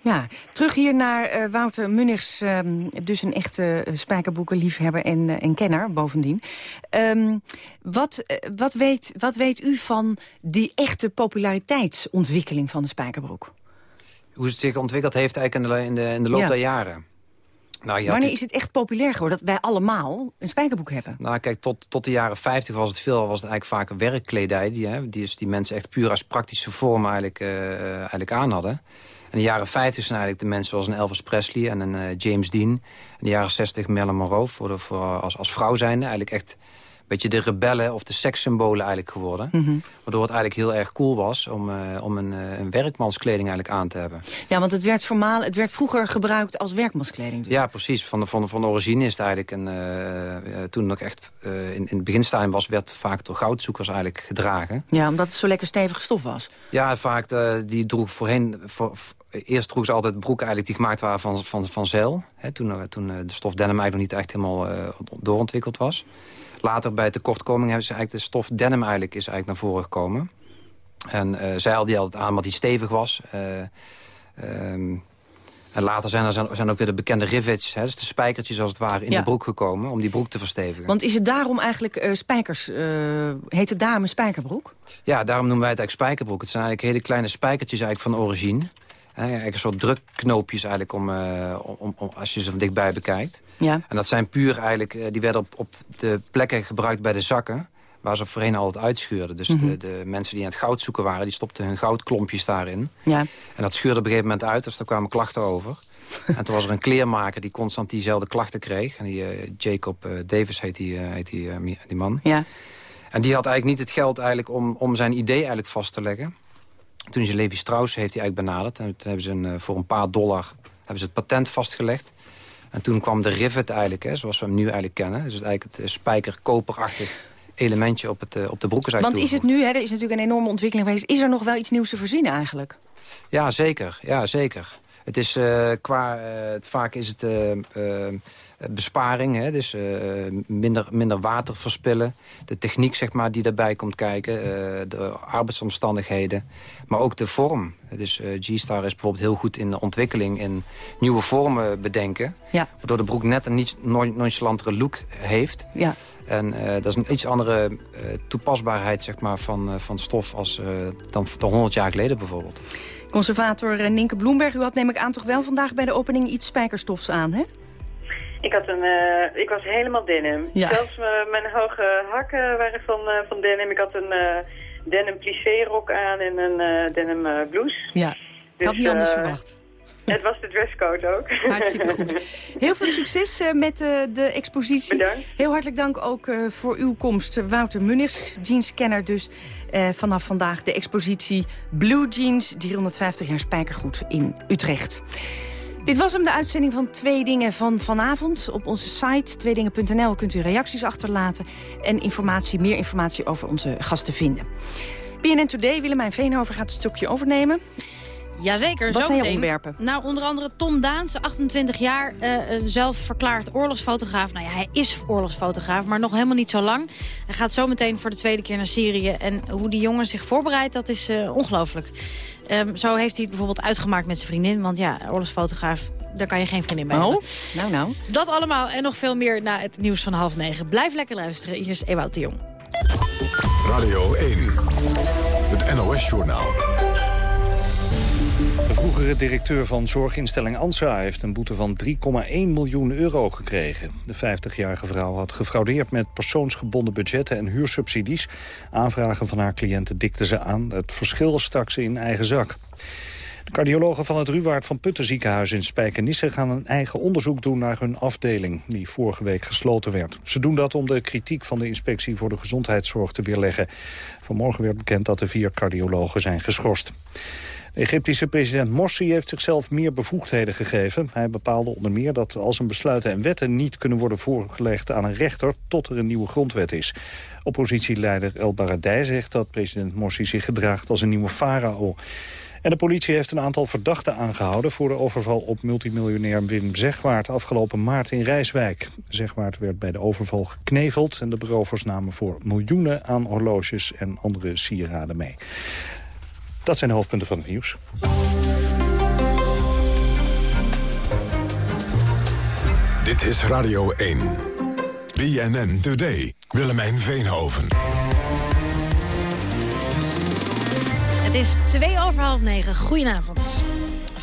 Ja, terug hier naar uh, Wouter Munnigs, um, dus een echte spijkerboekenliefhebber en, uh, en kenner bovendien. Um, wat, uh, wat, weet, wat weet u van die echte populariteitsontwikkeling van de spijkerbroek? Hoe het zich ontwikkeld heeft eigenlijk in de, in de, in de loop ja. der jaren. Nou, Wanneer is het echt populair geworden dat wij allemaal een spijkerboek hebben? Nou kijk, tot, tot de jaren 50 was het veel, was het eigenlijk vaak werkkledij. Die, hè, die, is, die mensen echt puur als praktische vorm eigenlijk, eigenlijk aan hadden. In de jaren 50 zijn eigenlijk de mensen zoals een Elvis Presley en een uh, James Dean. In de jaren 60 Marilyn Monroe voor de, voor, als, als vrouw zijnde. Eigenlijk echt een beetje de rebellen of de sekssymbolen eigenlijk geworden. Mm -hmm. Waardoor het eigenlijk heel erg cool was om, uh, om een, uh, een werkmanskleding eigenlijk aan te hebben. Ja, want het werd, formaal, het werd vroeger gebruikt als werkmanskleding. Dus. Ja, precies. Van de, van, de, van de origine is het eigenlijk een, toen nog echt in, in het beginstadium was, werd vaak door goudzoekers eigenlijk gedragen. Ja, omdat het zo lekker stevige stof was. Ja, vaak die droeg voorheen, voor, eerst droegen ze altijd broeken eigenlijk die gemaakt waren van, van, van zeil. Hè, toen, toen de stof denim eigenlijk nog niet echt helemaal doorontwikkeld was. Later bij tekortkoming hebben ze eigenlijk de stof denim eigenlijk is eigenlijk naar voren gekomen. En uh, zij hadden die altijd aan, maar die stevig was. Uh, um, en later zijn er zijn ook weer de bekende rivets, hè, dus de spijkertjes als het ware, in ja. de broek gekomen om die broek te verstevigen. Want is het daarom eigenlijk uh, spijkers, heet het daarom een spijkerbroek? Ja, daarom noemen wij het eigenlijk spijkerbroek. Het zijn eigenlijk hele kleine spijkertjes eigenlijk van origine. Eigenlijk een soort drukknoopjes eigenlijk om, uh, om, om, als je ze van dichtbij bekijkt. Ja. En dat zijn puur eigenlijk, uh, die werden op, op de plekken gebruikt bij de zakken waar ze voorheen altijd uitscheurden. Dus mm -hmm. de, de, mensen die aan het goud zoeken waren... die stopten hun goudklompjes daarin. Ja. En dat scheurde op een gegeven moment uit, dus daar kwamen klachten over. en toen was er een kleermaker die constant diezelfde klachten kreeg. En die, uh, Jacob Davis heet die, heet die, die man. Ja. En die had eigenlijk niet het geld eigenlijk om, om zijn idee eigenlijk vast te leggen. Toen is Levi Strauss heeft hij eigenlijk benaderd. En toen hebben ze een, voor een paar dollar hebben ze het patent vastgelegd. En toen kwam de rivet eigenlijk, hè, zoals we hem nu eigenlijk kennen. Dus het eigenlijk het spijker-koperachtig elementje op, het, op de broeken. Want is het nu, hè, er is natuurlijk een enorme ontwikkeling geweest... is er nog wel iets nieuws te verzinnen eigenlijk? Ja, zeker. Ja, zeker. Het is uh, qua... Uh, het, vaak is het... Uh, besparing, hè, dus minder, minder water verspillen. De techniek zeg maar, die daarbij komt kijken. de arbeidsomstandigheden. Maar ook de vorm. Dus G-Star is bijvoorbeeld heel goed in de ontwikkeling... in nieuwe vormen bedenken. Ja. Waardoor de broek net een iets nonchalantere look heeft. Ja. En uh, dat is een iets andere uh, toepasbaarheid zeg maar, van, uh, van stof als, dan, dan 100 jaar geleden bijvoorbeeld. Conservator Ninke Bloemberg, u had neem ik aan toch wel vandaag bij de opening iets spijkerstofs aan, hè? Ik, had een, ik was helemaal denim. Ja. Zelfs mijn hoge hakken waren van, van denim. Ik had een denim plissé rok aan en een denim blouse. Ja, ik had Dus, niet anders eh, verwacht. Het was de dresscode ook. Hartstikke goed. Heel veel succes eh, met eh, de expositie. Bedankt. Heel hartelijk dank ook eh, voor uw komst. Eh, Wouter Munnigs, jeanscanner dus. eh, vanaf vandaag de expositie Blue Jeans, 350 jaar spijkergoed in Utrecht. Dit was hem, de uitzending van Twee Dingen van vanavond. Op onze site tweedingen.nl kunt u reacties achterlaten... en informatie, meer informatie over onze gasten vinden. BNN Today, Willemijn Veenhover gaat het stokje overnemen. Jazeker, Wat zo zijn meteen. onderwerpen? Nou, onder andere Tom Daans, 28 jaar, eh, zelf verklaard oorlogsfotograaf. Nou ja, hij is oorlogsfotograaf, maar nog helemaal niet zo lang. Hij gaat zo meteen voor de tweede keer naar Syrië. En hoe die jongen zich voorbereidt, dat is eh, ongelooflijk. Ehm, zo heeft hij het bijvoorbeeld uitgemaakt met zijn vriendin. Want ja, oorlogsfotograaf, daar kan je geen vriendin bij Oh, hebben. nou nou. Dat allemaal en nog veel meer na het nieuws van half negen. Blijf lekker luisteren. Hier is Ewout de Jong. Radio 1. Het NOS-journaal. De vroegere directeur van zorginstelling ANSA heeft een boete van 3,1 miljoen euro gekregen. De 50-jarige vrouw had gefraudeerd met persoonsgebonden budgetten en huursubsidies. Aanvragen van haar cliënten dikte ze aan. Het verschil stak ze in eigen zak. De cardiologen van het Ruwaard van Putten ziekenhuis in Spijkenisse gaan een eigen onderzoek doen naar hun afdeling, die vorige week gesloten werd. Ze doen dat om de kritiek van de inspectie voor de gezondheidszorg te weerleggen. Vanmorgen werd bekend dat de vier cardiologen zijn geschorst. Egyptische president Morsi heeft zichzelf meer bevoegdheden gegeven. Hij bepaalde onder meer dat al zijn besluiten en wetten niet kunnen worden voorgelegd aan een rechter tot er een nieuwe grondwet is. Oppositieleider El Baradei zegt dat president Morsi zich gedraagt als een nieuwe farao. En de politie heeft een aantal verdachten aangehouden... voor de overval op multimiljonair Wim Zegwaard afgelopen maart in Rijswijk. Zegwaard werd bij de overval gekneveld... en de berovers namen voor miljoenen aan horloges en andere sieraden mee. Dat zijn de hoofdpunten van het nieuws. Dit is Radio 1. BNN Today. Willemijn Veenhoven. Het is twee over half negen. Goedenavond.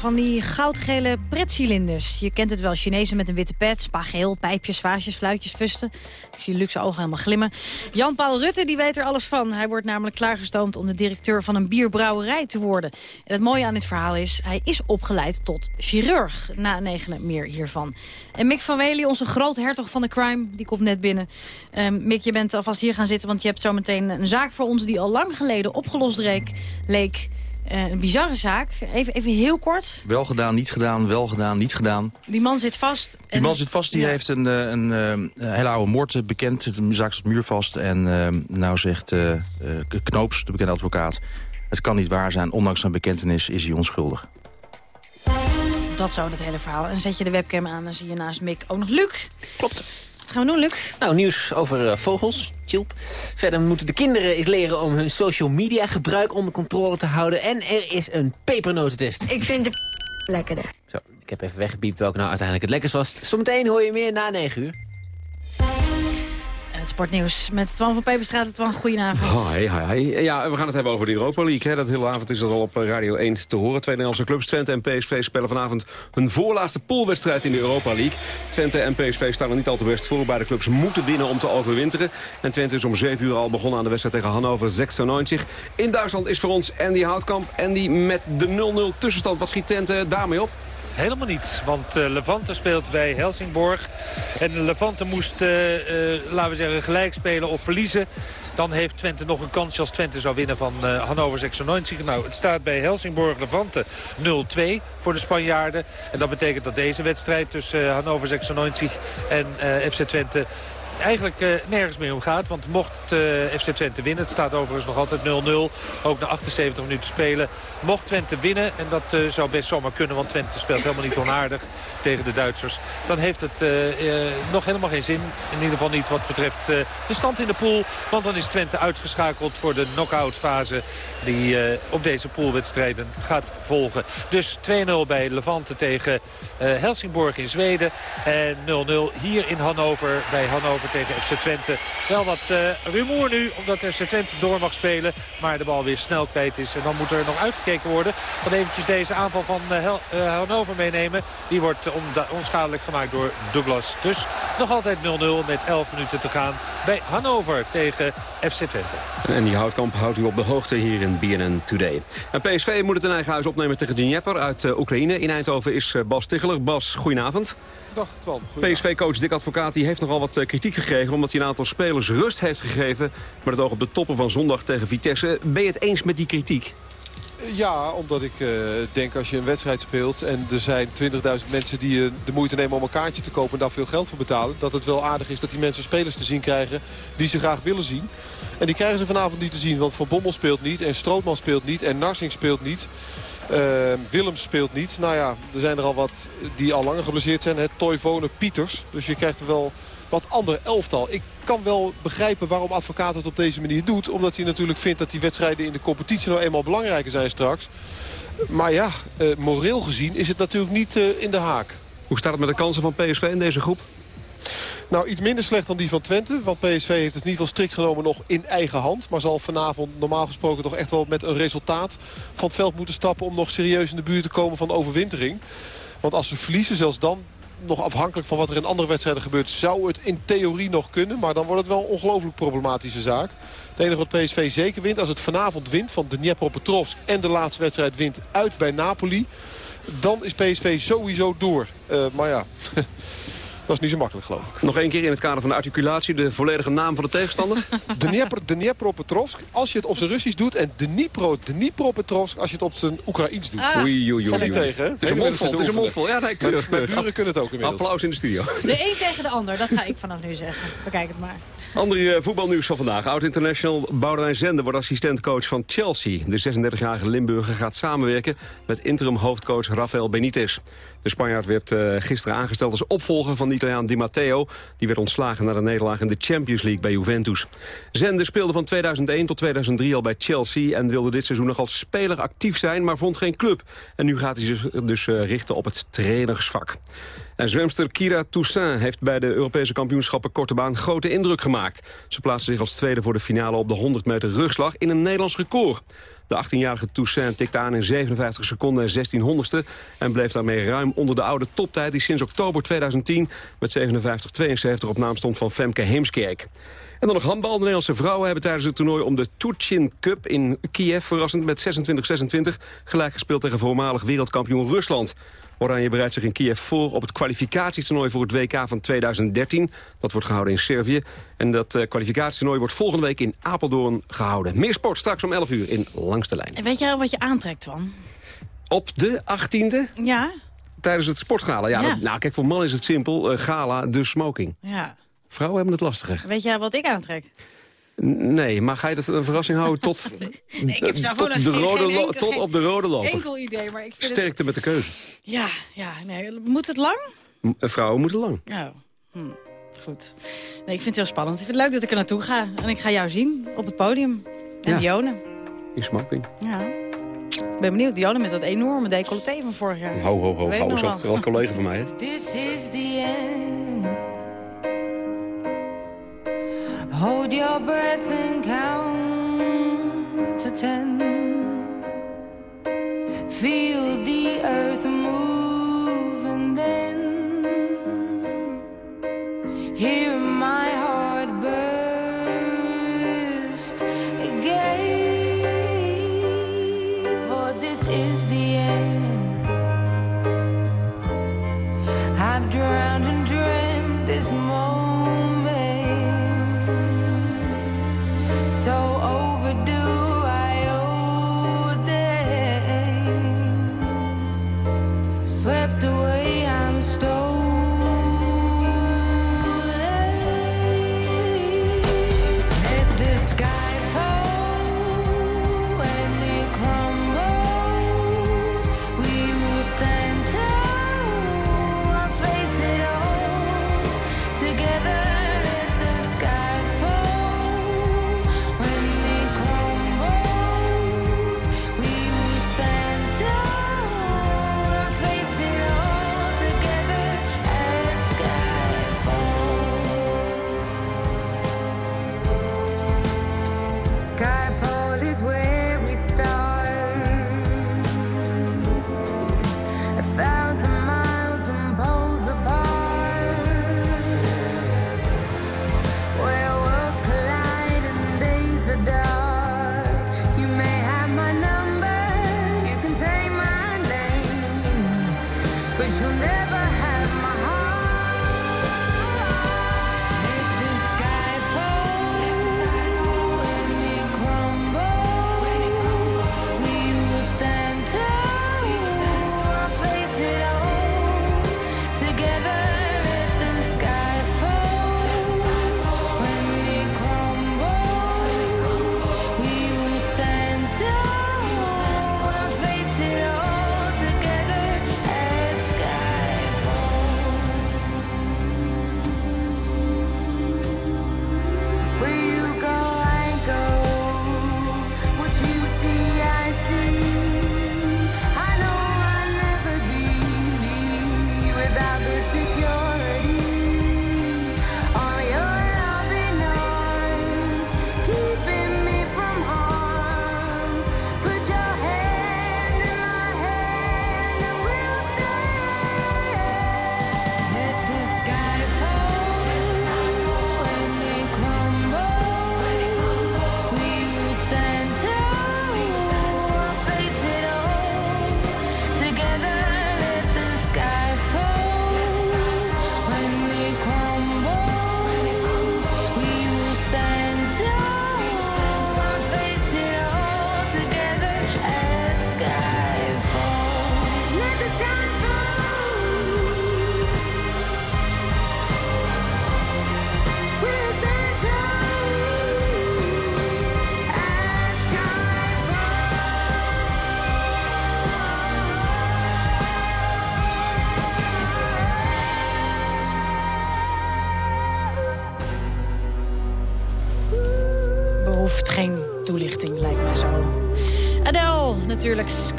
Van die goudgele pretcilinders. Je kent het wel, Chinezen met een witte pet, spageel, pijpjes, vaasjes, fluitjes, fusten. Ik zie luxe ogen helemaal glimmen. Jan-Paul Rutte die weet er alles van. Hij wordt namelijk klaargestoomd om de directeur van een bierbrouwerij te worden. En het mooie aan dit verhaal is, hij is opgeleid tot chirurg. Na negenen meer hiervan. En Mick van Wely, onze groothertog van de crime, die komt net binnen. Ehm, Mick, je bent alvast hier gaan zitten, want je hebt zo meteen een zaak voor ons... die al lang geleden opgelost leek. leek. Eh, een bizarre zaak. Even, even heel kort. Wel gedaan, niet gedaan, wel gedaan, niet gedaan. Die man zit vast. Die en- man zit vast, die Ja. heeft een, eh, een, eh, hele oude moord bekend. Zit een zaak op muur vast. En eh, nou zegt eh, eh, Knoops, de bekende advocaat... het kan niet waar zijn, ondanks zijn bekentenis is hij onschuldig. Dat zo, dat hele verhaal. En zet je de webcam aan, dan zie je naast Mick ook nog Luc. Klopt. Wat gaan we doen, Luc? Nou, nieuws over eh, vogels. Chilp. Verder moeten de kinderen eens leren om hun social media gebruik onder controle te houden. En er is een pepernotentest. Ik vind de lekkerder. Zo, ik heb even weggepiept welke nou uiteindelijk het lekkerst was. Zometeen hoor je meer na 9 uur. Sportnieuws met Twan van Peperstraat. Twan, goedenavond. Hoi, hoi, hoi. Ja, we gaan het hebben over de Europa League. Hè. Dat hele avond is dat al op eh, Radio 1 te horen. Twee Nederlandse clubs, Twente en PSV, spelen vanavond hun voorlaatste poolwedstrijd in de Europa League. Twente en PSV staan er niet al te best voor. Beide clubs moeten winnen om te overwinteren. En Twente is om 7 uur al begonnen aan de wedstrijd tegen Hannover 96. In Duitsland is voor ons Andy Houtkamp. Andy met de 0-0 tussenstand. Wat schiet Twente daarmee op? Helemaal niets, want eh, Levante speelt bij Helsingborg. En Levante moest, eh, eh, laten we zeggen, gelijk spelen of verliezen. Dan heeft Twente nog een kansje als Twente zou winnen van Hannover 96. Nou, het staat bij Helsingborg Levante 0-2 voor de Spanjaarden. En dat betekent dat deze wedstrijd tussen Hannover 96 en eh, FC Twente eigenlijk uh, nergens meer om gaat. Want mocht FC Twente winnen, het staat overigens nog altijd 0-0. Ook na 78 minuten spelen. Mocht Twente winnen, en dat zou best zomaar kunnen... want Twente speelt helemaal niet onaardig tegen de Duitsers... dan heeft het nog helemaal geen zin. In ieder geval niet wat betreft de stand in de pool. Want dan is Twente uitgeschakeld voor de knock-out fase... die op deze poolwedstrijden gaat volgen. Dus 2-0 bij Levante tegen Helsingborg in Zweden. En 0-0 hier in Hannover bij Hannover tegen FC Twente. Wel wat uh, rumoer nu, omdat FC Twente door mag spelen. Maar de bal weer snel kwijt is. En dan moet er nog uitgekeken worden. Want eventjes deze aanval van uh, uh, Hannover meenemen. Die wordt onschadelijk gemaakt door Douglas. Dus nog altijd 0-0 met 11 minuten te gaan bij Hannover tegen FC Twente. En die houtkamp houdt u op de hoogte hier in BNN Today. En PSV moet het in eigen huis opnemen tegen Dnieper uit Oekraïne. In Eindhoven is Bas Ticheler. Bas, goedenavond. Dag, Twan. PSV-coach Dick Advocaat die heeft nogal wat eh, kritiek gekregen... omdat hij een aantal spelers rust heeft gegeven... met het oog op de toppen van zondag tegen Vitesse. Ben je het eens met die kritiek? Ja, omdat ik uh, denk als je een wedstrijd speelt... en er zijn 20.000 mensen die uh, de moeite nemen om een kaartje te kopen... en daar veel geld voor betalen... dat het wel aardig is dat die mensen spelers te zien krijgen... die ze graag willen zien. En die krijgen ze vanavond niet te zien, want Van Bommel speelt niet... en Strootman speelt niet en Narsing speelt niet... Uh, Willems speelt niet. Nou ja, er zijn er al wat die al langer geblesseerd zijn. Toivonen, Pieters. Dus je krijgt er wel wat ander elftal. Ik kan wel begrijpen waarom Advocaat het op deze manier doet. Omdat hij natuurlijk vindt dat die wedstrijden in de competitie nou eenmaal belangrijker zijn straks. Maar ja, uh, moreel gezien is het natuurlijk niet uh, in de haak. Hoe staat het met de kansen van PSV in deze groep? Nou, iets minder slecht dan die van Twente. Want PSV heeft het in ieder geval strikt genomen nog in eigen hand. Maar zal vanavond normaal gesproken toch echt wel met een resultaat van het veld moeten stappen... om nog serieus in de buurt te komen van overwintering. Want als ze verliezen, zelfs dan nog afhankelijk van wat er in andere wedstrijden gebeurt... zou het in theorie nog kunnen. Maar dan wordt het wel een ongelooflijk problematische zaak. Het enige wat PSV zeker wint, als het vanavond wint van Dnipropetrovsk... en de laatste wedstrijd wint uit bij Napoli... dan is PSV sowieso door. Uh, maar ja... Dat is niet zo makkelijk, geloof ik. Nog één keer in het kader van de articulatie de volledige naam van de tegenstander. Dnipropetrovsk als je het op zijn Russisch doet. En Dnipro, Dnipropetrovsk als je het op zijn Oekraïens doet. Ah. Oei, oei, oei. niet tegen, hè? Het is een mondvol. Het is een mondvol. Ja, nee, mijn, mijn buren kunnen het ook inmiddels. Applaus in de studio. De een tegen de ander, dat ga ik vanaf nu zeggen. Bekijk het maar. Andere uh, voetbalnieuws van vandaag. Oud-international Boudewijn Zender wordt assistentcoach van Chelsea. De 36-jarige Limburger gaat samenwerken met interim hoofdcoach Rafael Benitez. De Spanjaard werd uh, gisteren aangesteld als opvolger van de Italiaan Di Matteo. Die werd ontslagen na de nederlaag in de Champions League bij Juventus. Zender speelde van 2001 tot 2003 al bij Chelsea... en wilde dit seizoen nog als speler actief zijn, maar vond geen club. En nu gaat hij zich dus uh, richten op het trainersvak. En zwemster Kira Toussaint heeft bij de Europese kampioenschappen korte baan grote indruk gemaakt. Ze plaatste zich als tweede voor de finale op de 100 meter rugslag in een Nederlands record. De 18-jarige Toussaint tikte aan in 57 seconden en 16 honderdste... en bleef daarmee ruim onder de oude toptijd... die sinds oktober 2010 met 57-72 op naam stond van Femke Heemskerk. En dan nog handbal. De Nederlandse vrouwen hebben tijdens het toernooi om de Turchin Cup in Kiev... verrassend met 26-26 gelijk gespeeld tegen voormalig wereldkampioen Rusland. Oranje bereidt zich in Kiev voor op het kwalificatietoernooi voor het WK van 2013. Dat wordt gehouden in Servië. En dat uh, kwalificatietoernooi wordt volgende week in Apeldoorn gehouden. Meer sport straks om 11 uur in Langste Lijn. En weet jij wat je aantrekt, Twan? Op de 18e? Ja. Tijdens het sportgala? Ja, ja. Dat, nou kijk, voor mannen is het simpel. Uh, gala, dus smoking. Ja. Vrouwen hebben het lastiger. Weet jij wat ik aantrek? Nee, maar ga je dat een verrassing houden tot, nee, ik heb tot, de rode enkel, tot op de rode loper? enkel idee, maar ik vind Sterkte het... met de keuze. Ja, ja nee. moet het lang? M vrouwen moeten lang. Ja, hm. goed. Nee, ik vind het heel spannend. Ik vind het leuk dat ik er naartoe ga. En ik ga jou zien op het podium. En ja. Dione. In smoking. Ja. Ik ben benieuwd, Dione met dat enorme decolleté van vorig jaar. Ho, ho, ho, ho. Is ook wel een collega van mij, hè? This is the end. Hold your breath and count to ten. Feel the earth move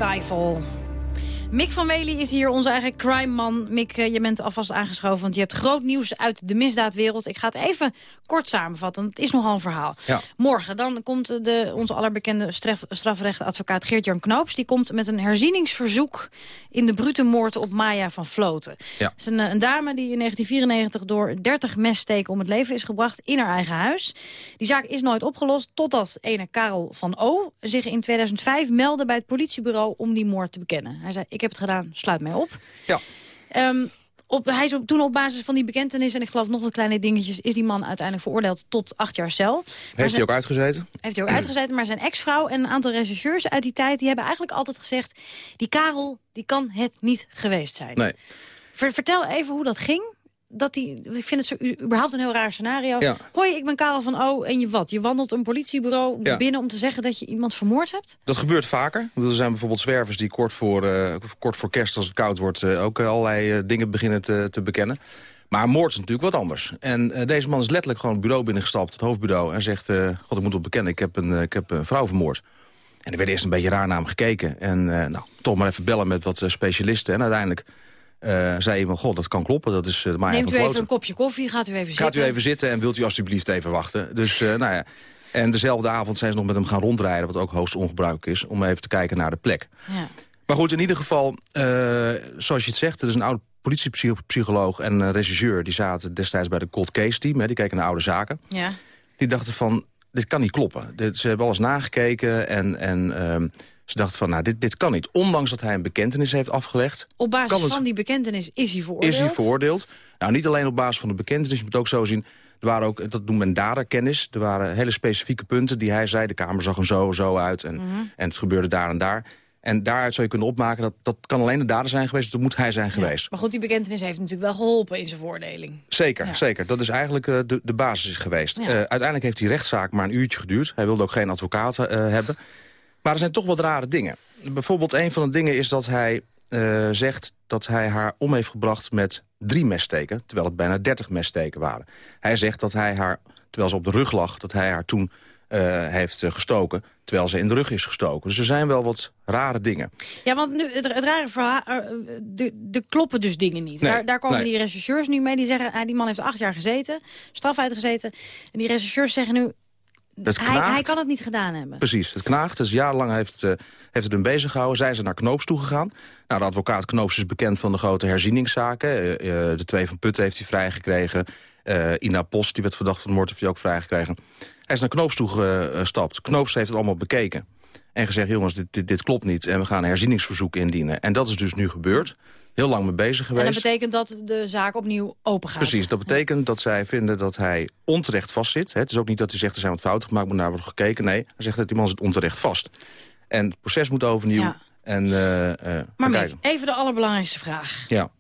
Skyfall. Mick van Wely is hier, onze eigen crime-man. Mick, eh, je bent alvast aangeschoven, want je hebt groot nieuws uit de misdaadwereld. Ik ga het even kort samenvatten, het is nogal een verhaal. Ja. Morgen dan komt de, onze allerbekende straf, strafrechtadvocaat Geert-Jan Knoops... die komt met een herzieningsverzoek in de brute moord op Maya van Vloten. Ja. Het is een, een dame die in 1994 door 30 messteken om het leven is gebracht in haar eigen huis. Die zaak is nooit opgelost totdat ene Karel van O zich in 2005 meldde bij het politiebureau om die moord te bekennen. Hij zei, ik heb het gedaan, sluit mij op. Ja. Ehm, op, hij is op, toen op basis van die bekentenis en ik geloof nog wat kleine dingetjes... is die man uiteindelijk veroordeeld tot acht jaar cel. Maar Heeft hij ook uitgezeten? heeft hij ook uitgezeten, maar zijn ex-vrouw en een aantal rechercheurs uit die tijd... die hebben eigenlijk altijd gezegd, die Karel, die kan het niet geweest zijn. Nee. Ver- vertel even hoe dat ging. Dat die, ik vind het zo, überhaupt een heel raar scenario. Ja. Hoi, ik ben Karel van O en je wat? Je wandelt een politiebureau Ja. binnen om te zeggen dat je iemand vermoord hebt? Dat gebeurt vaker. Er zijn bijvoorbeeld zwervers die kort voor, eh, kort voor kerst, als het koud wordt... eh, ook allerlei eh, dingen beginnen te, te bekennen. Maar moord is natuurlijk wat anders. En deze man is letterlijk gewoon het bureau binnengestapt, het hoofdbureau... en zegt, god, ik moet wel bekennen, ik heb, een, ik heb een vrouw vermoord. En er werd eerst een beetje raar naar hem gekeken. En nou, toch maar even bellen met wat specialisten. En uiteindelijk eh, zei iemand, god, dat kan kloppen. Dat is uh, Maya Neemt van u even een kopje koffie, gaat u even zitten. Gaat u even zitten en wilt u alsjeblieft even wachten. Dus, eh, nou ja. En dezelfde avond zijn ze nog met hem gaan rondrijden... wat ook hoogst ongebruikelijk is, om even te kijken naar de plek. Ja. Maar goed, in ieder geval, eh, zoals je het zegt... er is een oude politiepsycholoog en een regisseur... die zaten destijds bij de cold case team, hè, die keken naar oude zaken. Ja. Die dachten van, dit kan niet kloppen. Dit, ze hebben alles nagekeken en, en ehm, ze dachten van, nou, dit, dit kan niet. Ondanks dat hij een bekentenis heeft afgelegd... Op basis het- van die bekentenis is hij veroordeeld. is hij veroordeeld. Nou, niet alleen op basis van de bekentenis, je moet ook zo zien... Er waren ook, dat noemt men daderkennis. Er waren hele specifieke punten die hij zei. De kamer zag er zo zo uit en, Mhm. en het gebeurde daar en daar. En daaruit zou je kunnen opmaken dat dat kan alleen de dader zijn geweest. Dat moet hij zijn geweest. Maar goed, die bekentenis heeft natuurlijk wel geholpen in zijn veroordeling. Zeker, Ja. zeker. Dat is eigenlijk eh, de, de basis geweest. Ja. Eh, uiteindelijk heeft die rechtszaak maar een uurtje geduurd. Hij wilde ook geen advocaat eh, hebben. Maar er zijn toch wat rare dingen. Bijvoorbeeld een van de dingen is dat hij eh, zegt dat hij haar om heeft gebracht met drie messteken... terwijl het bijna dertig messteken waren. Hij zegt dat hij haar, terwijl ze op de rug lag... dat hij haar toen eh, heeft eh, gestoken, terwijl ze in de rug is gestoken. Dus er zijn wel wat rare dingen. Ja, want nu, het, het rare verhaal, de, de kloppen dus dingen niet. Nee, daar, daar komen nee. die rechercheurs nu mee. Die zeggen, ah, die man heeft acht jaar gezeten, straf uitgezeten. En die rechercheurs zeggen nu, Hij, kan het niet gedaan hebben. Precies, het knaagt. Dus jarenlang heeft, eh, heeft het hem bezig gehouden. Zij zijn naar Knoops toegegaan. Nou, de advocaat Knoops is bekend van de grote herzieningszaken. Eh, eh, de twee van Putten heeft hij vrijgekregen. Ina Post, die werd verdacht van de moord, heeft hij ook vrijgekregen. Hij is naar Knoops toegestapt. Knoops heeft het allemaal bekeken. En gezegd, jongens, dit, dit, dit klopt niet. En we gaan een herzieningsverzoek indienen. En dat is dus nu gebeurd. Heel lang mee bezig En dat geweest. betekent dat de zaak opnieuw open gaat. Precies, dat betekent dat zij vinden dat hij onterecht vastzit. Het is ook niet dat hij zegt, er zijn wat fouten gemaakt, moet naar worden gekeken. Nee, hij zegt dat die man zit onterecht vast. En het proces moet overnieuw. Ja. En, we Maar even de allerbelangrijkste vraag. Ja.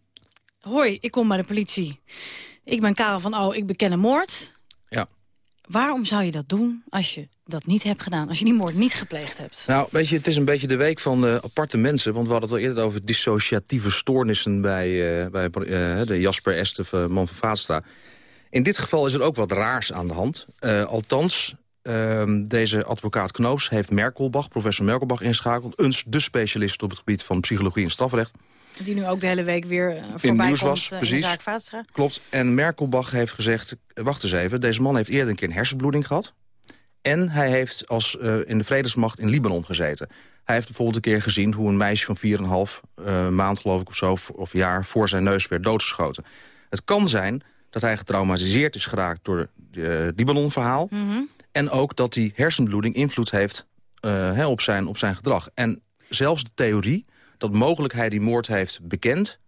Hoi, ik kom bij de politie. Ik ben Karel van O, ik beken een moord. Ja. Waarom zou je dat doen als je dat niet hebt gedaan? Als je die moord niet gepleegd hebt? Nou, weet je, het is een beetje de week van eh, aparte mensen. Want we hadden het al eerder over dissociatieve stoornissen... bij, eh, bij eh, de Jasper Estef, man van Vaatstra. In dit geval is er ook wat raars aan de hand. Althans, ehm, deze advocaat Knoops heeft Merkelbach, professor Merkelbach ingeschakeld. Een, de specialist op het gebied van psychologie en strafrecht. Die nu ook de hele week weer eh, voorbij nieuws komt was, eh, in precies. de zaak Vaatstra. Klopt. En Merkelbach heeft gezegd, wacht eens even... deze man heeft eerder een keer een hersenbloeding gehad. En hij heeft als, eh, in de vredesmacht in Libanon gezeten. Hij heeft bijvoorbeeld een keer gezien hoe een meisje van 4,5 uh, maand, geloof ik, of zo, of jaar voor zijn neus werd doodgeschoten. Het kan zijn dat hij getraumatiseerd is geraakt door het Libanon-verhaal. Mhm. En ook dat die hersenbloeding invloed heeft op, zijn, op zijn gedrag. En zelfs de theorie dat mogelijk hij die moord heeft bekend...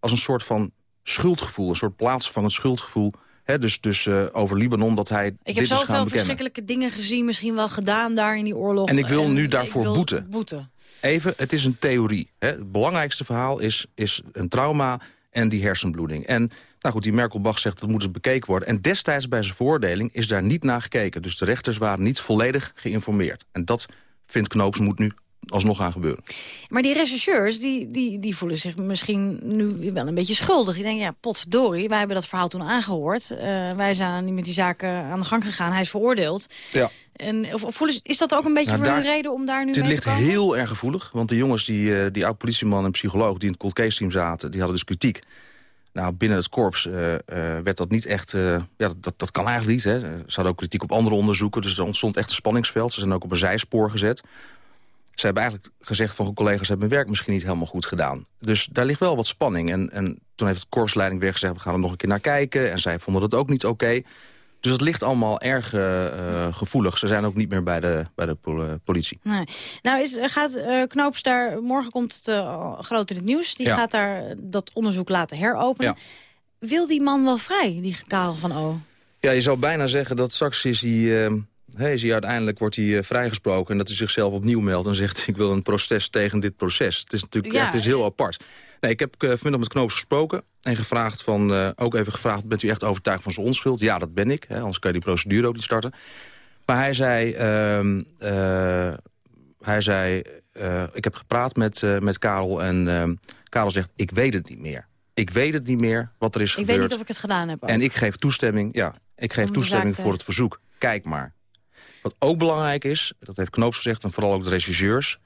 als een soort van schuldgevoel, een soort plaatsvervangend schuldgevoel... Hè, dus dus eh, over Libanon, dat hij Ik dit heb is gaan zoveel bekennen. verschrikkelijke dingen gezien, misschien wel gedaan daar in die oorlog. En ik wil nu daarvoor wil boeten. boeten. Even, het is een theorie. Hè. Het belangrijkste verhaal is, is een trauma en die hersenbloeding. En nou goed, die Merkelbach zegt dat moet eens bekeken worden. En destijds bij zijn veroordeling is daar niet naar gekeken. Dus de rechters waren niet volledig geïnformeerd. En dat vindt Knoops moet nu alsnog gaan gebeuren. Maar die rechercheurs, die, die, die voelen zich misschien nu wel een beetje schuldig. Die denken, ja, potverdorie, wij hebben dat verhaal toen aangehoord. Eh, wij zijn niet met die zaken aan de gang gegaan. Hij is veroordeeld. Ja. En, of, of is dat ook een beetje Nou, voor daar- hun reden om daar nu Dit mee ligt te komen? heel erg gevoelig. Want de jongens, die, eh, die oud-politieman en psycholoog... die in het cold case team zaten, die hadden dus kritiek. Nou, binnen het korps eh, werd dat niet echt... ja, dat, dat kan eigenlijk niet. Hè. Ze hadden ook kritiek op andere onderzoeken. Dus er ontstond echt een spanningsveld. Ze zijn ook op een zijspoor gezet. Ze hebben eigenlijk gezegd van... collega's hebben hun werk misschien niet helemaal goed gedaan. Dus daar ligt wel wat spanning. En, en toen heeft het korpsleiding weer gezegd... we gaan er nog een keer naar kijken. En zij vonden dat ook niet oké. Dus het ligt allemaal erg eh, eh, gevoelig. Ze zijn ook niet meer bij de, bij de eh, politie. Nee. Nou, is, gaat Knoops daar... Morgen komt het eh, groot in het nieuws. Die Ja. gaat daar dat onderzoek laten heropenen. Wil die man wel vrij, die Karel van O? Ja, je zou bijna zeggen dat straks is hij, hij uiteindelijk wordt hij eh, vrijgesproken... en dat hij zichzelf opnieuw meldt en zegt... ik wil een proces tegen dit proces. Het is natuurlijk Ja. het is heel apart. Nee, ik heb eh, vanmiddag met Knoops gesproken en gevraagd van, eh, ook even gevraagd... bent u echt overtuigd van zijn onschuld? Ja, dat ben ik, hè, anders kan je die procedure ook niet starten. Maar hij zei... ehm, eh, hij zei ik heb gepraat met, met Karel en ehm, Karel zegt... ik weet het niet meer. Ik weet het niet meer wat er is Ik gebeurd. weet niet of ik het gedaan heb. ook. En ik geef toestemming, ja, ik geef Om toestemming voor het verzoek. Kijk maar. Wat ook belangrijk is, dat heeft Knoops gezegd... en vooral ook de regisseurs...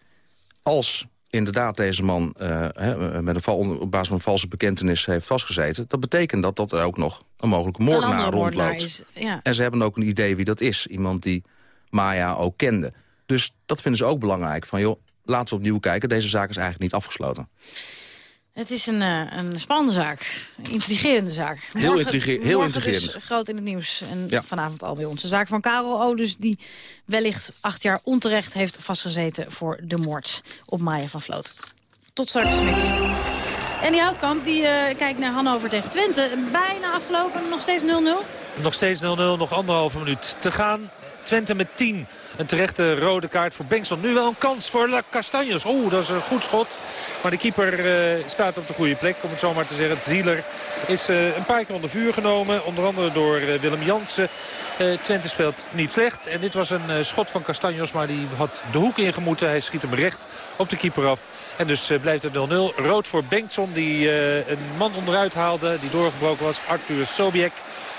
als inderdaad deze man eh, met een val, op basis van een valse bekentenis heeft vastgezeten... dat betekent dat, dat er ook nog een mogelijke moordenaar rondloopt. is, ja. En ze hebben ook een idee wie dat is. Iemand die Maya ook kende. Dus dat vinden ze ook belangrijk. Van joh, laten we opnieuw kijken. Deze zaak is eigenlijk niet afgesloten. Het is een, eh, een spannende zaak. Een intrigerende zaak. Heel intriger- heel intrigerend. Dus groot in het nieuws. En Ja. vanavond al bij ons. De zaak van Karel O. Dus die wellicht acht jaar onterecht heeft vastgezeten... voor de moord op Maya van Vloot. Tot straks, Mick. En die Houtkamp die, eh, kijkt naar Hannover tegen Twente. Bijna afgelopen, nog steeds 0-0. Nog steeds 0-0, nog anderhalve minuut te gaan. Twente met 10. Een terechte rode kaart voor Bengtson. Nu wel een kans voor La Castanjes. Oeh, dat is een goed schot. Maar de keeper eh, staat op de goede plek, om het zo maar te zeggen. Zieler is eh, een paar keer onder vuur genomen. Onder andere door eh, Willem Jansen. Twente speelt niet slecht. En dit was een schot van Castanjos, maar die had de hoek ingemoeten. Hij schiet hem recht op de keeper af. En dus blijft het 0-0. Rood voor Bengtson, die een man onderuit haalde. Die doorgebroken was, Arthur Sobiek,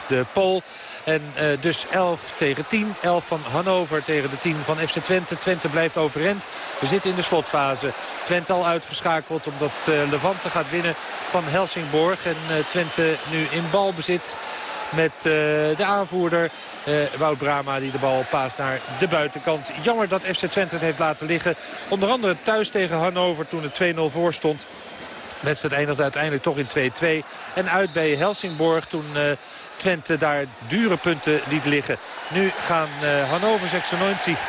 de Pool. En eh, dus 11 tegen 10. 11 van Hannover tegen de 10 van FC Twente. Twente blijft overeind. We zitten in de slotfase. Twente al uitgeschakeld omdat eh, Levante gaat winnen van Helsingborg. En eh, Twente nu in balbezit met de aanvoerder Wout Brama die de bal paast naar de buitenkant. Jammer dat FC Twente het heeft laten liggen. Onder andere thuis tegen Hannover toen het 2-0 voor stond. De wedstrijd eindigde uiteindelijk toch in 2-2. En uit bij Helsingborg toen Twente daar dure punten liet liggen. Nu gaan eh, Hannover 96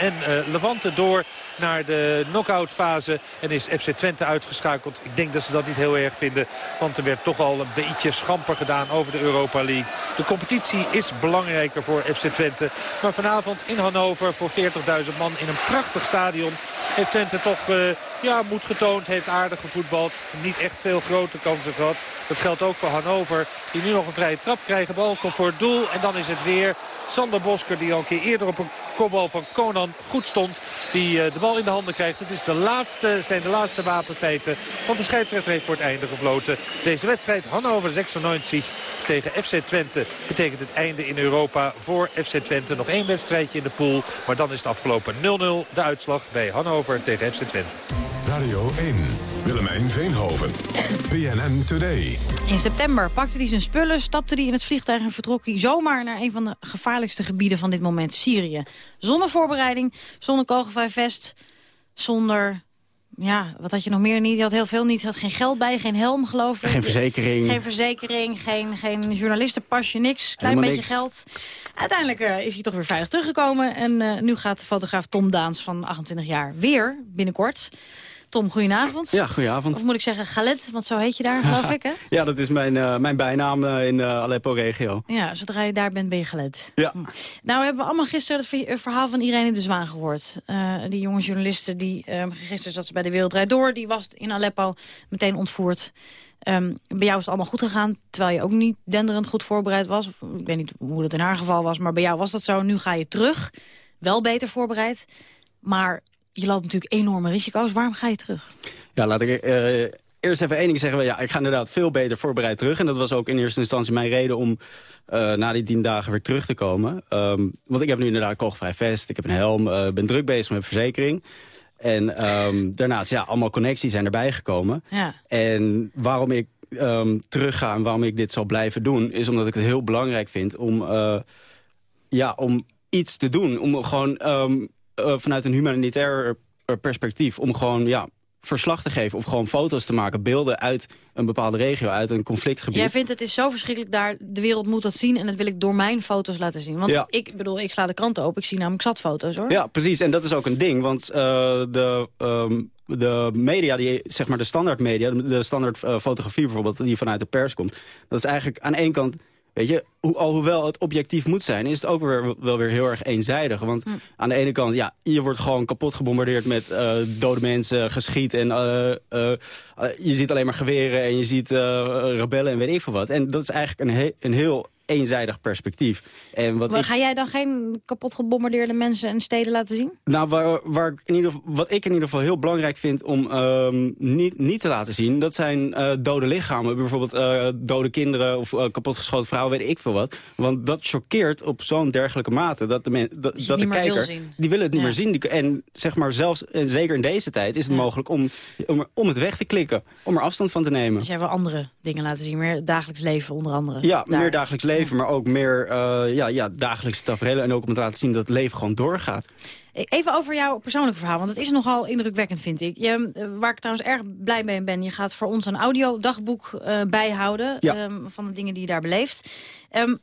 en eh, Levante door naar de knock-out fase. En is FC Twente uitgeschakeld. Ik denk dat ze dat niet heel erg vinden. Want er werd toch al een beetje schamper gedaan over de Europa League. De competitie is belangrijker voor FC Twente. Maar vanavond in Hannover voor 40.000 man in een prachtig stadion. Heeft Twente toch eh, ja, moed getoond. Heeft aardig gevoetbald. Niet echt veel grote kansen gehad. Dat geldt ook voor Hannover. Die nu nog een vrije trap krijgen. Bal komt voor het doel. En dan is het weer Sander Bosker die al een keer eerder op een kopbal van Conan goed stond. Die eh, de bal in de handen krijgt. Het is de laatste, zijn de laatste wapenfeiten. Want de scheidsrechter heeft voor het einde gefloten. Deze wedstrijd Hannover 96 tegen FC Twente betekent het einde in Europa voor FC Twente. Nog één wedstrijdje in de pool. Maar dan is het afgelopen 0-0 de uitslag bij Hannover tegen FC Twente. Radio 1. Willemijn Veenhoven. PNN Today. In september pakte hij zijn spullen, stapte hij in het vliegtuig... en vertrok hij zomaar naar een van de gevaarlijkste gebieden van dit moment, Syrië. Zonder voorbereiding, zonder kogelvrij vest, zonder... Ja, wat had je nog meer niet? Je had heel veel niet. Je had geen geld bij, geen helm geloof ik. Geen verzekering. Geen verzekering, geen, geen journalistenpasje, niks. Klein Helemaal beetje niks. geld. Uiteindelijk eh, is hij toch weer veilig teruggekomen. En eh, nu gaat de fotograaf Tom Daans van 28 jaar weer binnenkort. Tom, goedenavond. Ja, goedenavond. Of moet ik zeggen Galet, want zo heet je daar, geloof ik, hè? Ja, dat is mijn, eh, mijn bijnaam eh, in de Aleppo-regio. Ja, zodra je daar bent, ben je Galet. Ja. Nou hebben we allemaal gisteren het ver- verhaal van Irene de Zwaan gehoord. Eh, die jonge journaliste, die eh, gisteren zat ze bij de Wereldrijd Door. Die was in Aleppo meteen ontvoerd. Ehm, bij jou is het allemaal goed gegaan, terwijl je ook niet denderend goed voorbereid was. Ik weet niet hoe dat in haar geval was, maar bij jou was dat zo. Nu ga je terug, wel beter voorbereid. Maar je loopt natuurlijk enorme risico's. Waarom ga je terug? Ja, laat ik eh, eerst even één ding zeggen. Ja, ik ga inderdaad veel beter voorbereid terug. En dat was ook in eerste instantie mijn reden om eh, na die tien dagen weer terug te komen. Ehm, want ik heb nu inderdaad kogelvrij vest, ik heb een helm, eh, ben druk bezig met verzekering. En ehm, daarnaast, ja, allemaal connecties zijn erbij gekomen. Ja. En waarom ik ehm, terugga en waarom ik dit zal blijven doen... is omdat ik het heel belangrijk vind om, ja, om iets te doen. Om gewoon vanuit een humanitair eh, perspectief... om gewoon ja, verslag te geven of gewoon foto's te maken. Beelden uit een bepaalde regio, uit een conflictgebied. Jij vindt het is zo verschrikkelijk daar, de wereld moet dat zien... en dat wil ik door mijn foto's laten zien. Want Ja. ik bedoel, ik sla de kranten open, ik zie namelijk zatfoto's, hoor. Ja, precies. En dat is ook een ding. Want eh, de, ehm, de media, die, zeg maar de standaard media... de, standaard eh, fotografie bijvoorbeeld, die vanuit de pers komt... dat is eigenlijk aan één kant... Weet je, ho alhoewel het objectief moet zijn... is het ook weer, wel weer heel erg eenzijdig. Want Hm. aan de ene kant, ja, je wordt gewoon kapot gebombardeerd... met eh, dode mensen, geschiet. En eh, eh, je ziet alleen maar geweren en je ziet rebellen en weet ik veel wat. En dat is eigenlijk een, he- een heel eenzijdig perspectief. En wat Maar ik... Ga jij dan geen kapot gebombardeerde mensen en steden laten zien? Nou, waar, waar ik in ieder geval, wat ik in ieder geval heel belangrijk vind om ehm, niet, niet te laten zien... dat zijn eh, dode lichamen. Bijvoorbeeld eh, dode kinderen of eh, kapotgeschoten vrouwen, weet ik veel wat. Want dat choqueert op zo'n dergelijke mate. Dat de, men, dat, de niet meer wil kijker, zien. die willen het niet Ja. meer zien. Die- En zeg maar zelfs, en zeker in deze tijd, is het Ja. mogelijk om, om, om het weg te klikken. Om er afstand van te nemen. Dus jij wil andere dingen laten zien, meer dagelijks leven onder andere. Ja, Daar. meer dagelijks leven, maar ook meer eh, ja, ja, dagelijkse tafereelen. En ook om te laten zien dat het leven gewoon doorgaat. Even over jouw persoonlijke verhaal, want het is nogal indrukwekkend, vind ik. Je, eh, waar ik trouwens erg blij mee ben, je gaat voor ons een audiodagboek eh bijhouden... Ja. ehm, van de dingen die je daar beleeft. Ehm,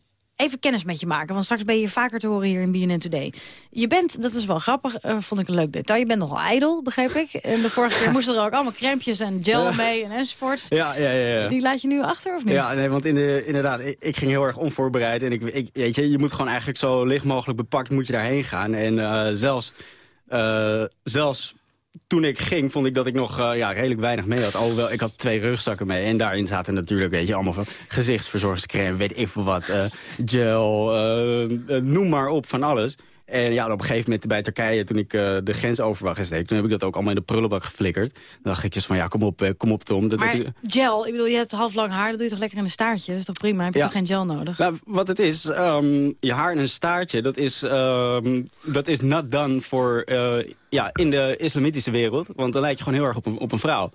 even kennis met je maken, want straks ben je vaker te horen hier in BNN Today. Je bent, dat is wel grappig, eh, vond ik een leuk detail, je bent nogal ijdel, begreep ik. En de vorige keer moesten er ook allemaal crèmpjes en gel Ja. mee en enzovoort. Ja, ja, ja. ja. Die laat je nu achter, of niet? Ja, nee, want in de, inderdaad, ik, ik ging heel erg onvoorbereid. En ik, ik, weet je, je moet gewoon eigenlijk zo licht mogelijk bepakt moet je daarheen gaan. En eh, zelfs, eh, zelfs toen ik ging, vond ik dat ik nog eh, ja, redelijk weinig mee had. Alhoewel, ik had twee rugzakken mee. En daarin zaten natuurlijk, weet je, allemaal van gezichtsverzorgingscrème, weet ik veel wat. eh, gel, eh, noem maar op, van alles. En ja, op een gegeven moment bij Turkije, toen ik eh, de grens over gesteken... toen heb ik dat ook allemaal in de prullenbak geflikkerd. Dan dacht ik dus van, ja, kom op, eh, kom op Tom. Dat Maar ik- gel, ik bedoel, je hebt half lang haar, dat doe je toch lekker in een staartje? Dat is toch prima, heb je Ja. toch geen gel nodig? Nou, wat het is, ehm, je haar en een staartje, dat is, ehm, dat is not done voor, eh, ja, in de islamitische wereld. Want dan lijkt je gewoon heel erg op een, op een vrouw.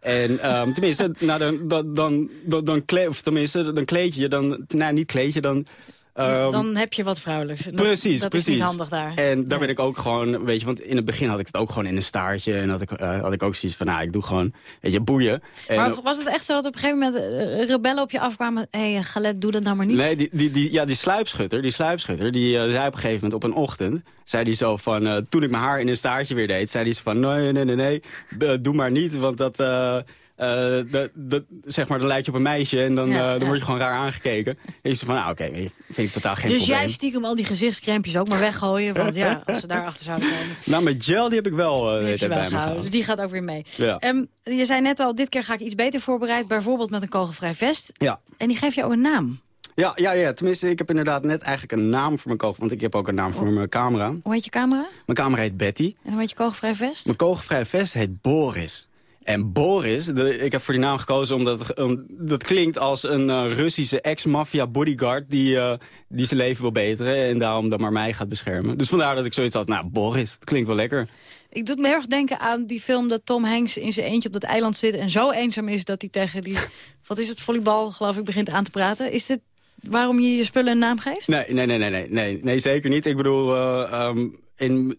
En ehm, tenminste, nou, dan, dan, dan, dan, dan, kle- of tenminste, dan kleed je je, dan, nou, niet kleed je, dan... ehm, dan heb je wat vrouwelijks. Dat- Precies, dat precies. is niet handig daar. En daar ben ik ook gewoon, weet je, want in het begin had ik het ook gewoon in een staartje. En had ik, eh, had ik ook zoiets van, nou, ik doe gewoon, weet je, boeien. En, Maar was het echt zo dat op een gegeven moment eh, rebellen op je afkwamen... hé, hey, Galet, doe dat nou maar niet? Nee, die, die, die, ja, die sluipschutter, die sluipschutter, die eh, zei op een gegeven moment op een ochtend, zei die zo van, eh, toen ik mijn haar in een staartje weer deed, zei die zo van, nee, nee, nee, nee, doe maar niet, want dat, eh, eh, dat, dat, zeg maar, dan lijkt je op een meisje en dan, Ja, eh, dan ja. word je gewoon raar aangekeken. En je zo van, nou oké, vind ik totaal geen dus probleem. jij stiekem al die gezichtscrempjes ook maar weggooien. Want ja, als ze daarachter zouden komen, Nou, met gel, die heb ik wel eh, die hele heb je tijd wel bij me gehouden. Dus die gaat ook weer mee. Ja. Ehm, je zei net al, dit keer ga ik iets beter voorbereid. Bijvoorbeeld met een kogelvrij vest. Ja. En die geef je ook een naam. Ja, ja, ja, tenminste, ik heb inderdaad net eigenlijk een naam voor mijn kogel, want ik heb ook een naam voor mijn camera. Hoe heet je camera? Mijn camera heet Betty. En hoe heet je kogelvrij vest? Mijn kogelvrij vest heet Boris. En Boris, de- ik heb voor die naam gekozen omdat um, dat klinkt als een eh, Russische ex-mafia bodyguard die, eh, die zijn leven wil beteren en daarom dan maar mij gaat beschermen. Dus vandaar dat ik zoiets had, nou Boris, dat klinkt wel lekker. Ik doe me heel erg denken aan die film dat Tom Hanks in zijn eentje op dat eiland zit... en zo eenzaam is dat hij tegen die, wat is het, volleybal geloof ik, begint aan te praten. Is dit waarom je je spullen een naam geeft? Nee, nee, nee, nee, nee, nee, nee zeker niet. Ik bedoel, eh, ehm, in,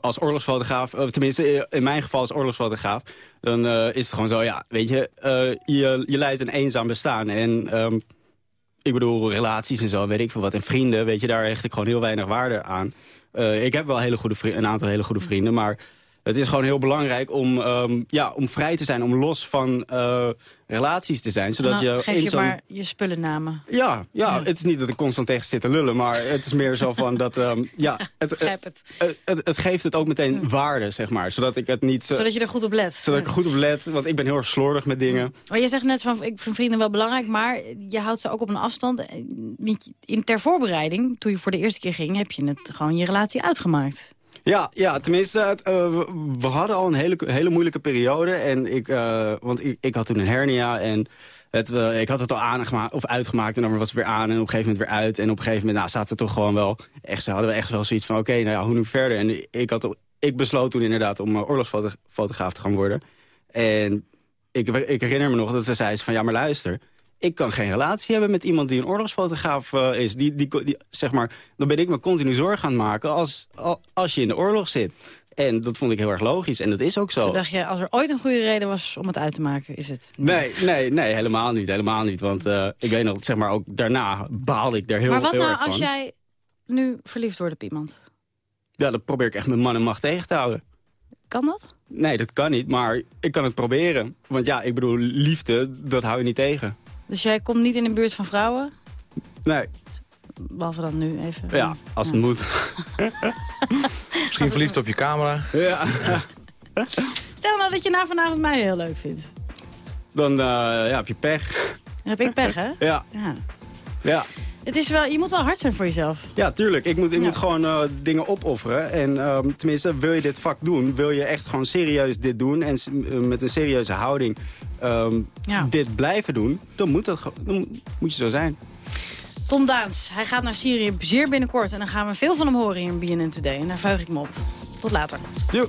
als oorlogsfotograaf, of tenminste in mijn geval als oorlogsfotograaf... dan eh, is het gewoon zo, ja, weet je, eh, je, je leidt een eenzaam bestaan. En ehm, ik bedoel, relaties en zo, weet ik veel wat. En vrienden, weet je, daar hecht ik gewoon heel weinig waarde aan. Eh, ik heb wel hele goede een aantal hele goede vrienden, maar... Het is gewoon heel belangrijk om, ehm, ja, om vrij te zijn, om los van eh, relaties te zijn. Zodat Dan je geef in je maar je spullennamen. ja, ja, het is niet dat ik constant tegen zit te lullen, maar het is meer zo van dat, ehm, ja, het, het. het, het, het geeft het ook meteen waarde, zeg maar, zodat ik het niet zo, Zodat je er goed op let. zodat ik er goed op let, want ik ben heel erg slordig met dingen. Maar je zegt net van, ik vind vrienden wel belangrijk, maar je houdt ze ook op een afstand. Niet- In, ter voorbereiding, toen je voor de eerste keer ging, heb je het gewoon je relatie uitgemaakt. Ja, ja tenminste, eh, we, hadden al een hele, hele moeilijke periode. En ik, eh, want ik, ik had toen een hernia en het, eh, ik had het al of uitgemaakt en dan was het weer aan en op een gegeven moment weer uit. En op een gegeven moment nou, zaten we toch gewoon wel, echt, hadden we echt wel zoiets van, oké, nou ja, hoe nu verder? En ik, had, ik besloot toen inderdaad om oorlogsfotograaf te gaan worden. En ik, ik herinner me nog dat ze zei van, ja, maar luister ik kan geen relatie hebben met iemand die een oorlogsfotograaf eh, is. Die, die, die, zeg maar, dan ben ik me continu zorgen aan het maken als, als je in de oorlog zit. En dat vond ik heel erg logisch. En dat is ook zo. Toen dacht je, als er ooit een goede reden was om het uit te maken, is het... Nee, nee, nee, helemaal niet. Helemaal niet. Want uh, ik weet nog, zeg maar, ook daarna baalde ik er heel, maar wat heel nou erg van. als jij nu verliefd wordt op iemand? Ja, dat probeer ik echt met man en macht tegen te houden. Kan dat? Nee, dat kan niet. Maar ik kan het proberen. Want ja, ik bedoel, liefde, dat hou je niet tegen. Dus jij komt niet in de buurt van vrouwen? Nee. Behalve dan nu even. Ja, als het ja. moet. Misschien verliefd op je camera. Ja. Stel nou dat je na vanavond mij heel leuk vindt. Dan uh, ja, heb je pech. Dan heb ik pech, hè? Ja. ja. Ja. Het is wel, je moet wel hard zijn voor jezelf. Ja, tuurlijk. Ik moet, ik ja. moet gewoon uh, dingen opofferen. En um, tenminste, wil je dit vak doen, wil je echt gewoon serieus dit doen... en uh, met een serieuze houding um, ja. dit blijven doen... dan moet, dat, dan moet je zo zijn. Tom Duins, hij gaat naar Syrië zeer binnenkort. En dan gaan we veel van hem horen in BNN Today. En daar vuig ik me op. Tot later. Doei.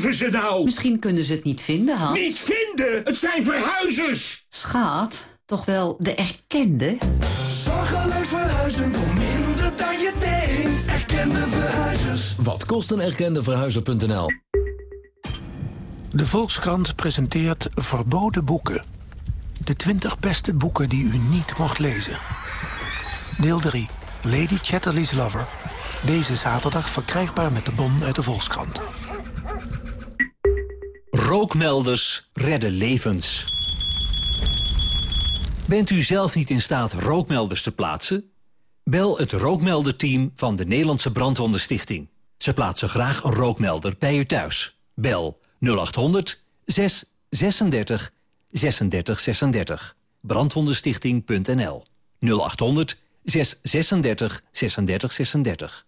blijven ze nou? Misschien kunnen ze het niet vinden, Hans. Niet vinden? Het zijn verhuizers! Schaat, toch wel de erkende? Zorgeloos verhuizen voor minder dan je denkt. Erkende verhuizers. Wat kost een erkende verhuizer.nl? De Volkskrant presenteert Verboden Boeken. De 20 beste boeken die u niet mocht lezen. Deel 3. Lady Chatterley's Lover. Deze zaterdag verkrijgbaar met de bon uit de Volkskrant. Rookmelders redden levens. Bent u zelf niet in staat rookmelders te plaatsen? Bel het rookmelderteam van de Nederlandse Brandwondenstichting. Ze plaatsen graag een rookmelder bij u thuis. Bel 0800 636 36 36. Brandwondenstichting.nl 0800 636 36 36.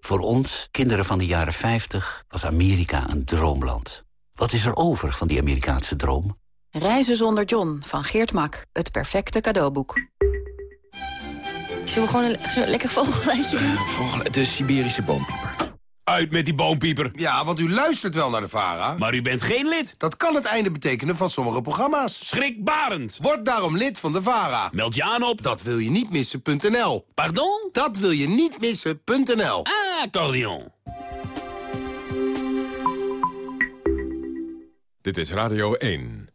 Voor ons, kinderen van de jaren 50, was Amerika een droomland. Wat is er over van die Amerikaanse droom? Reizen zonder John van Geert Mak. Het perfecte cadeauboek. Zullen we gewoon een lekker vogelgeluidje doen? Vogel, de Siberische boompieper. Uit met die boompieper. Ja, want u luistert wel naar de VARA. Maar u bent geen lid. Dat kan het einde betekenen van sommige programma's. Schrikbarend. Word daarom lid van de VARA. Meld je aan op... Dat wil je niet missen.nl. Pardon? Dat wil je niet missen.nl. Ah, Dit is Radio 1.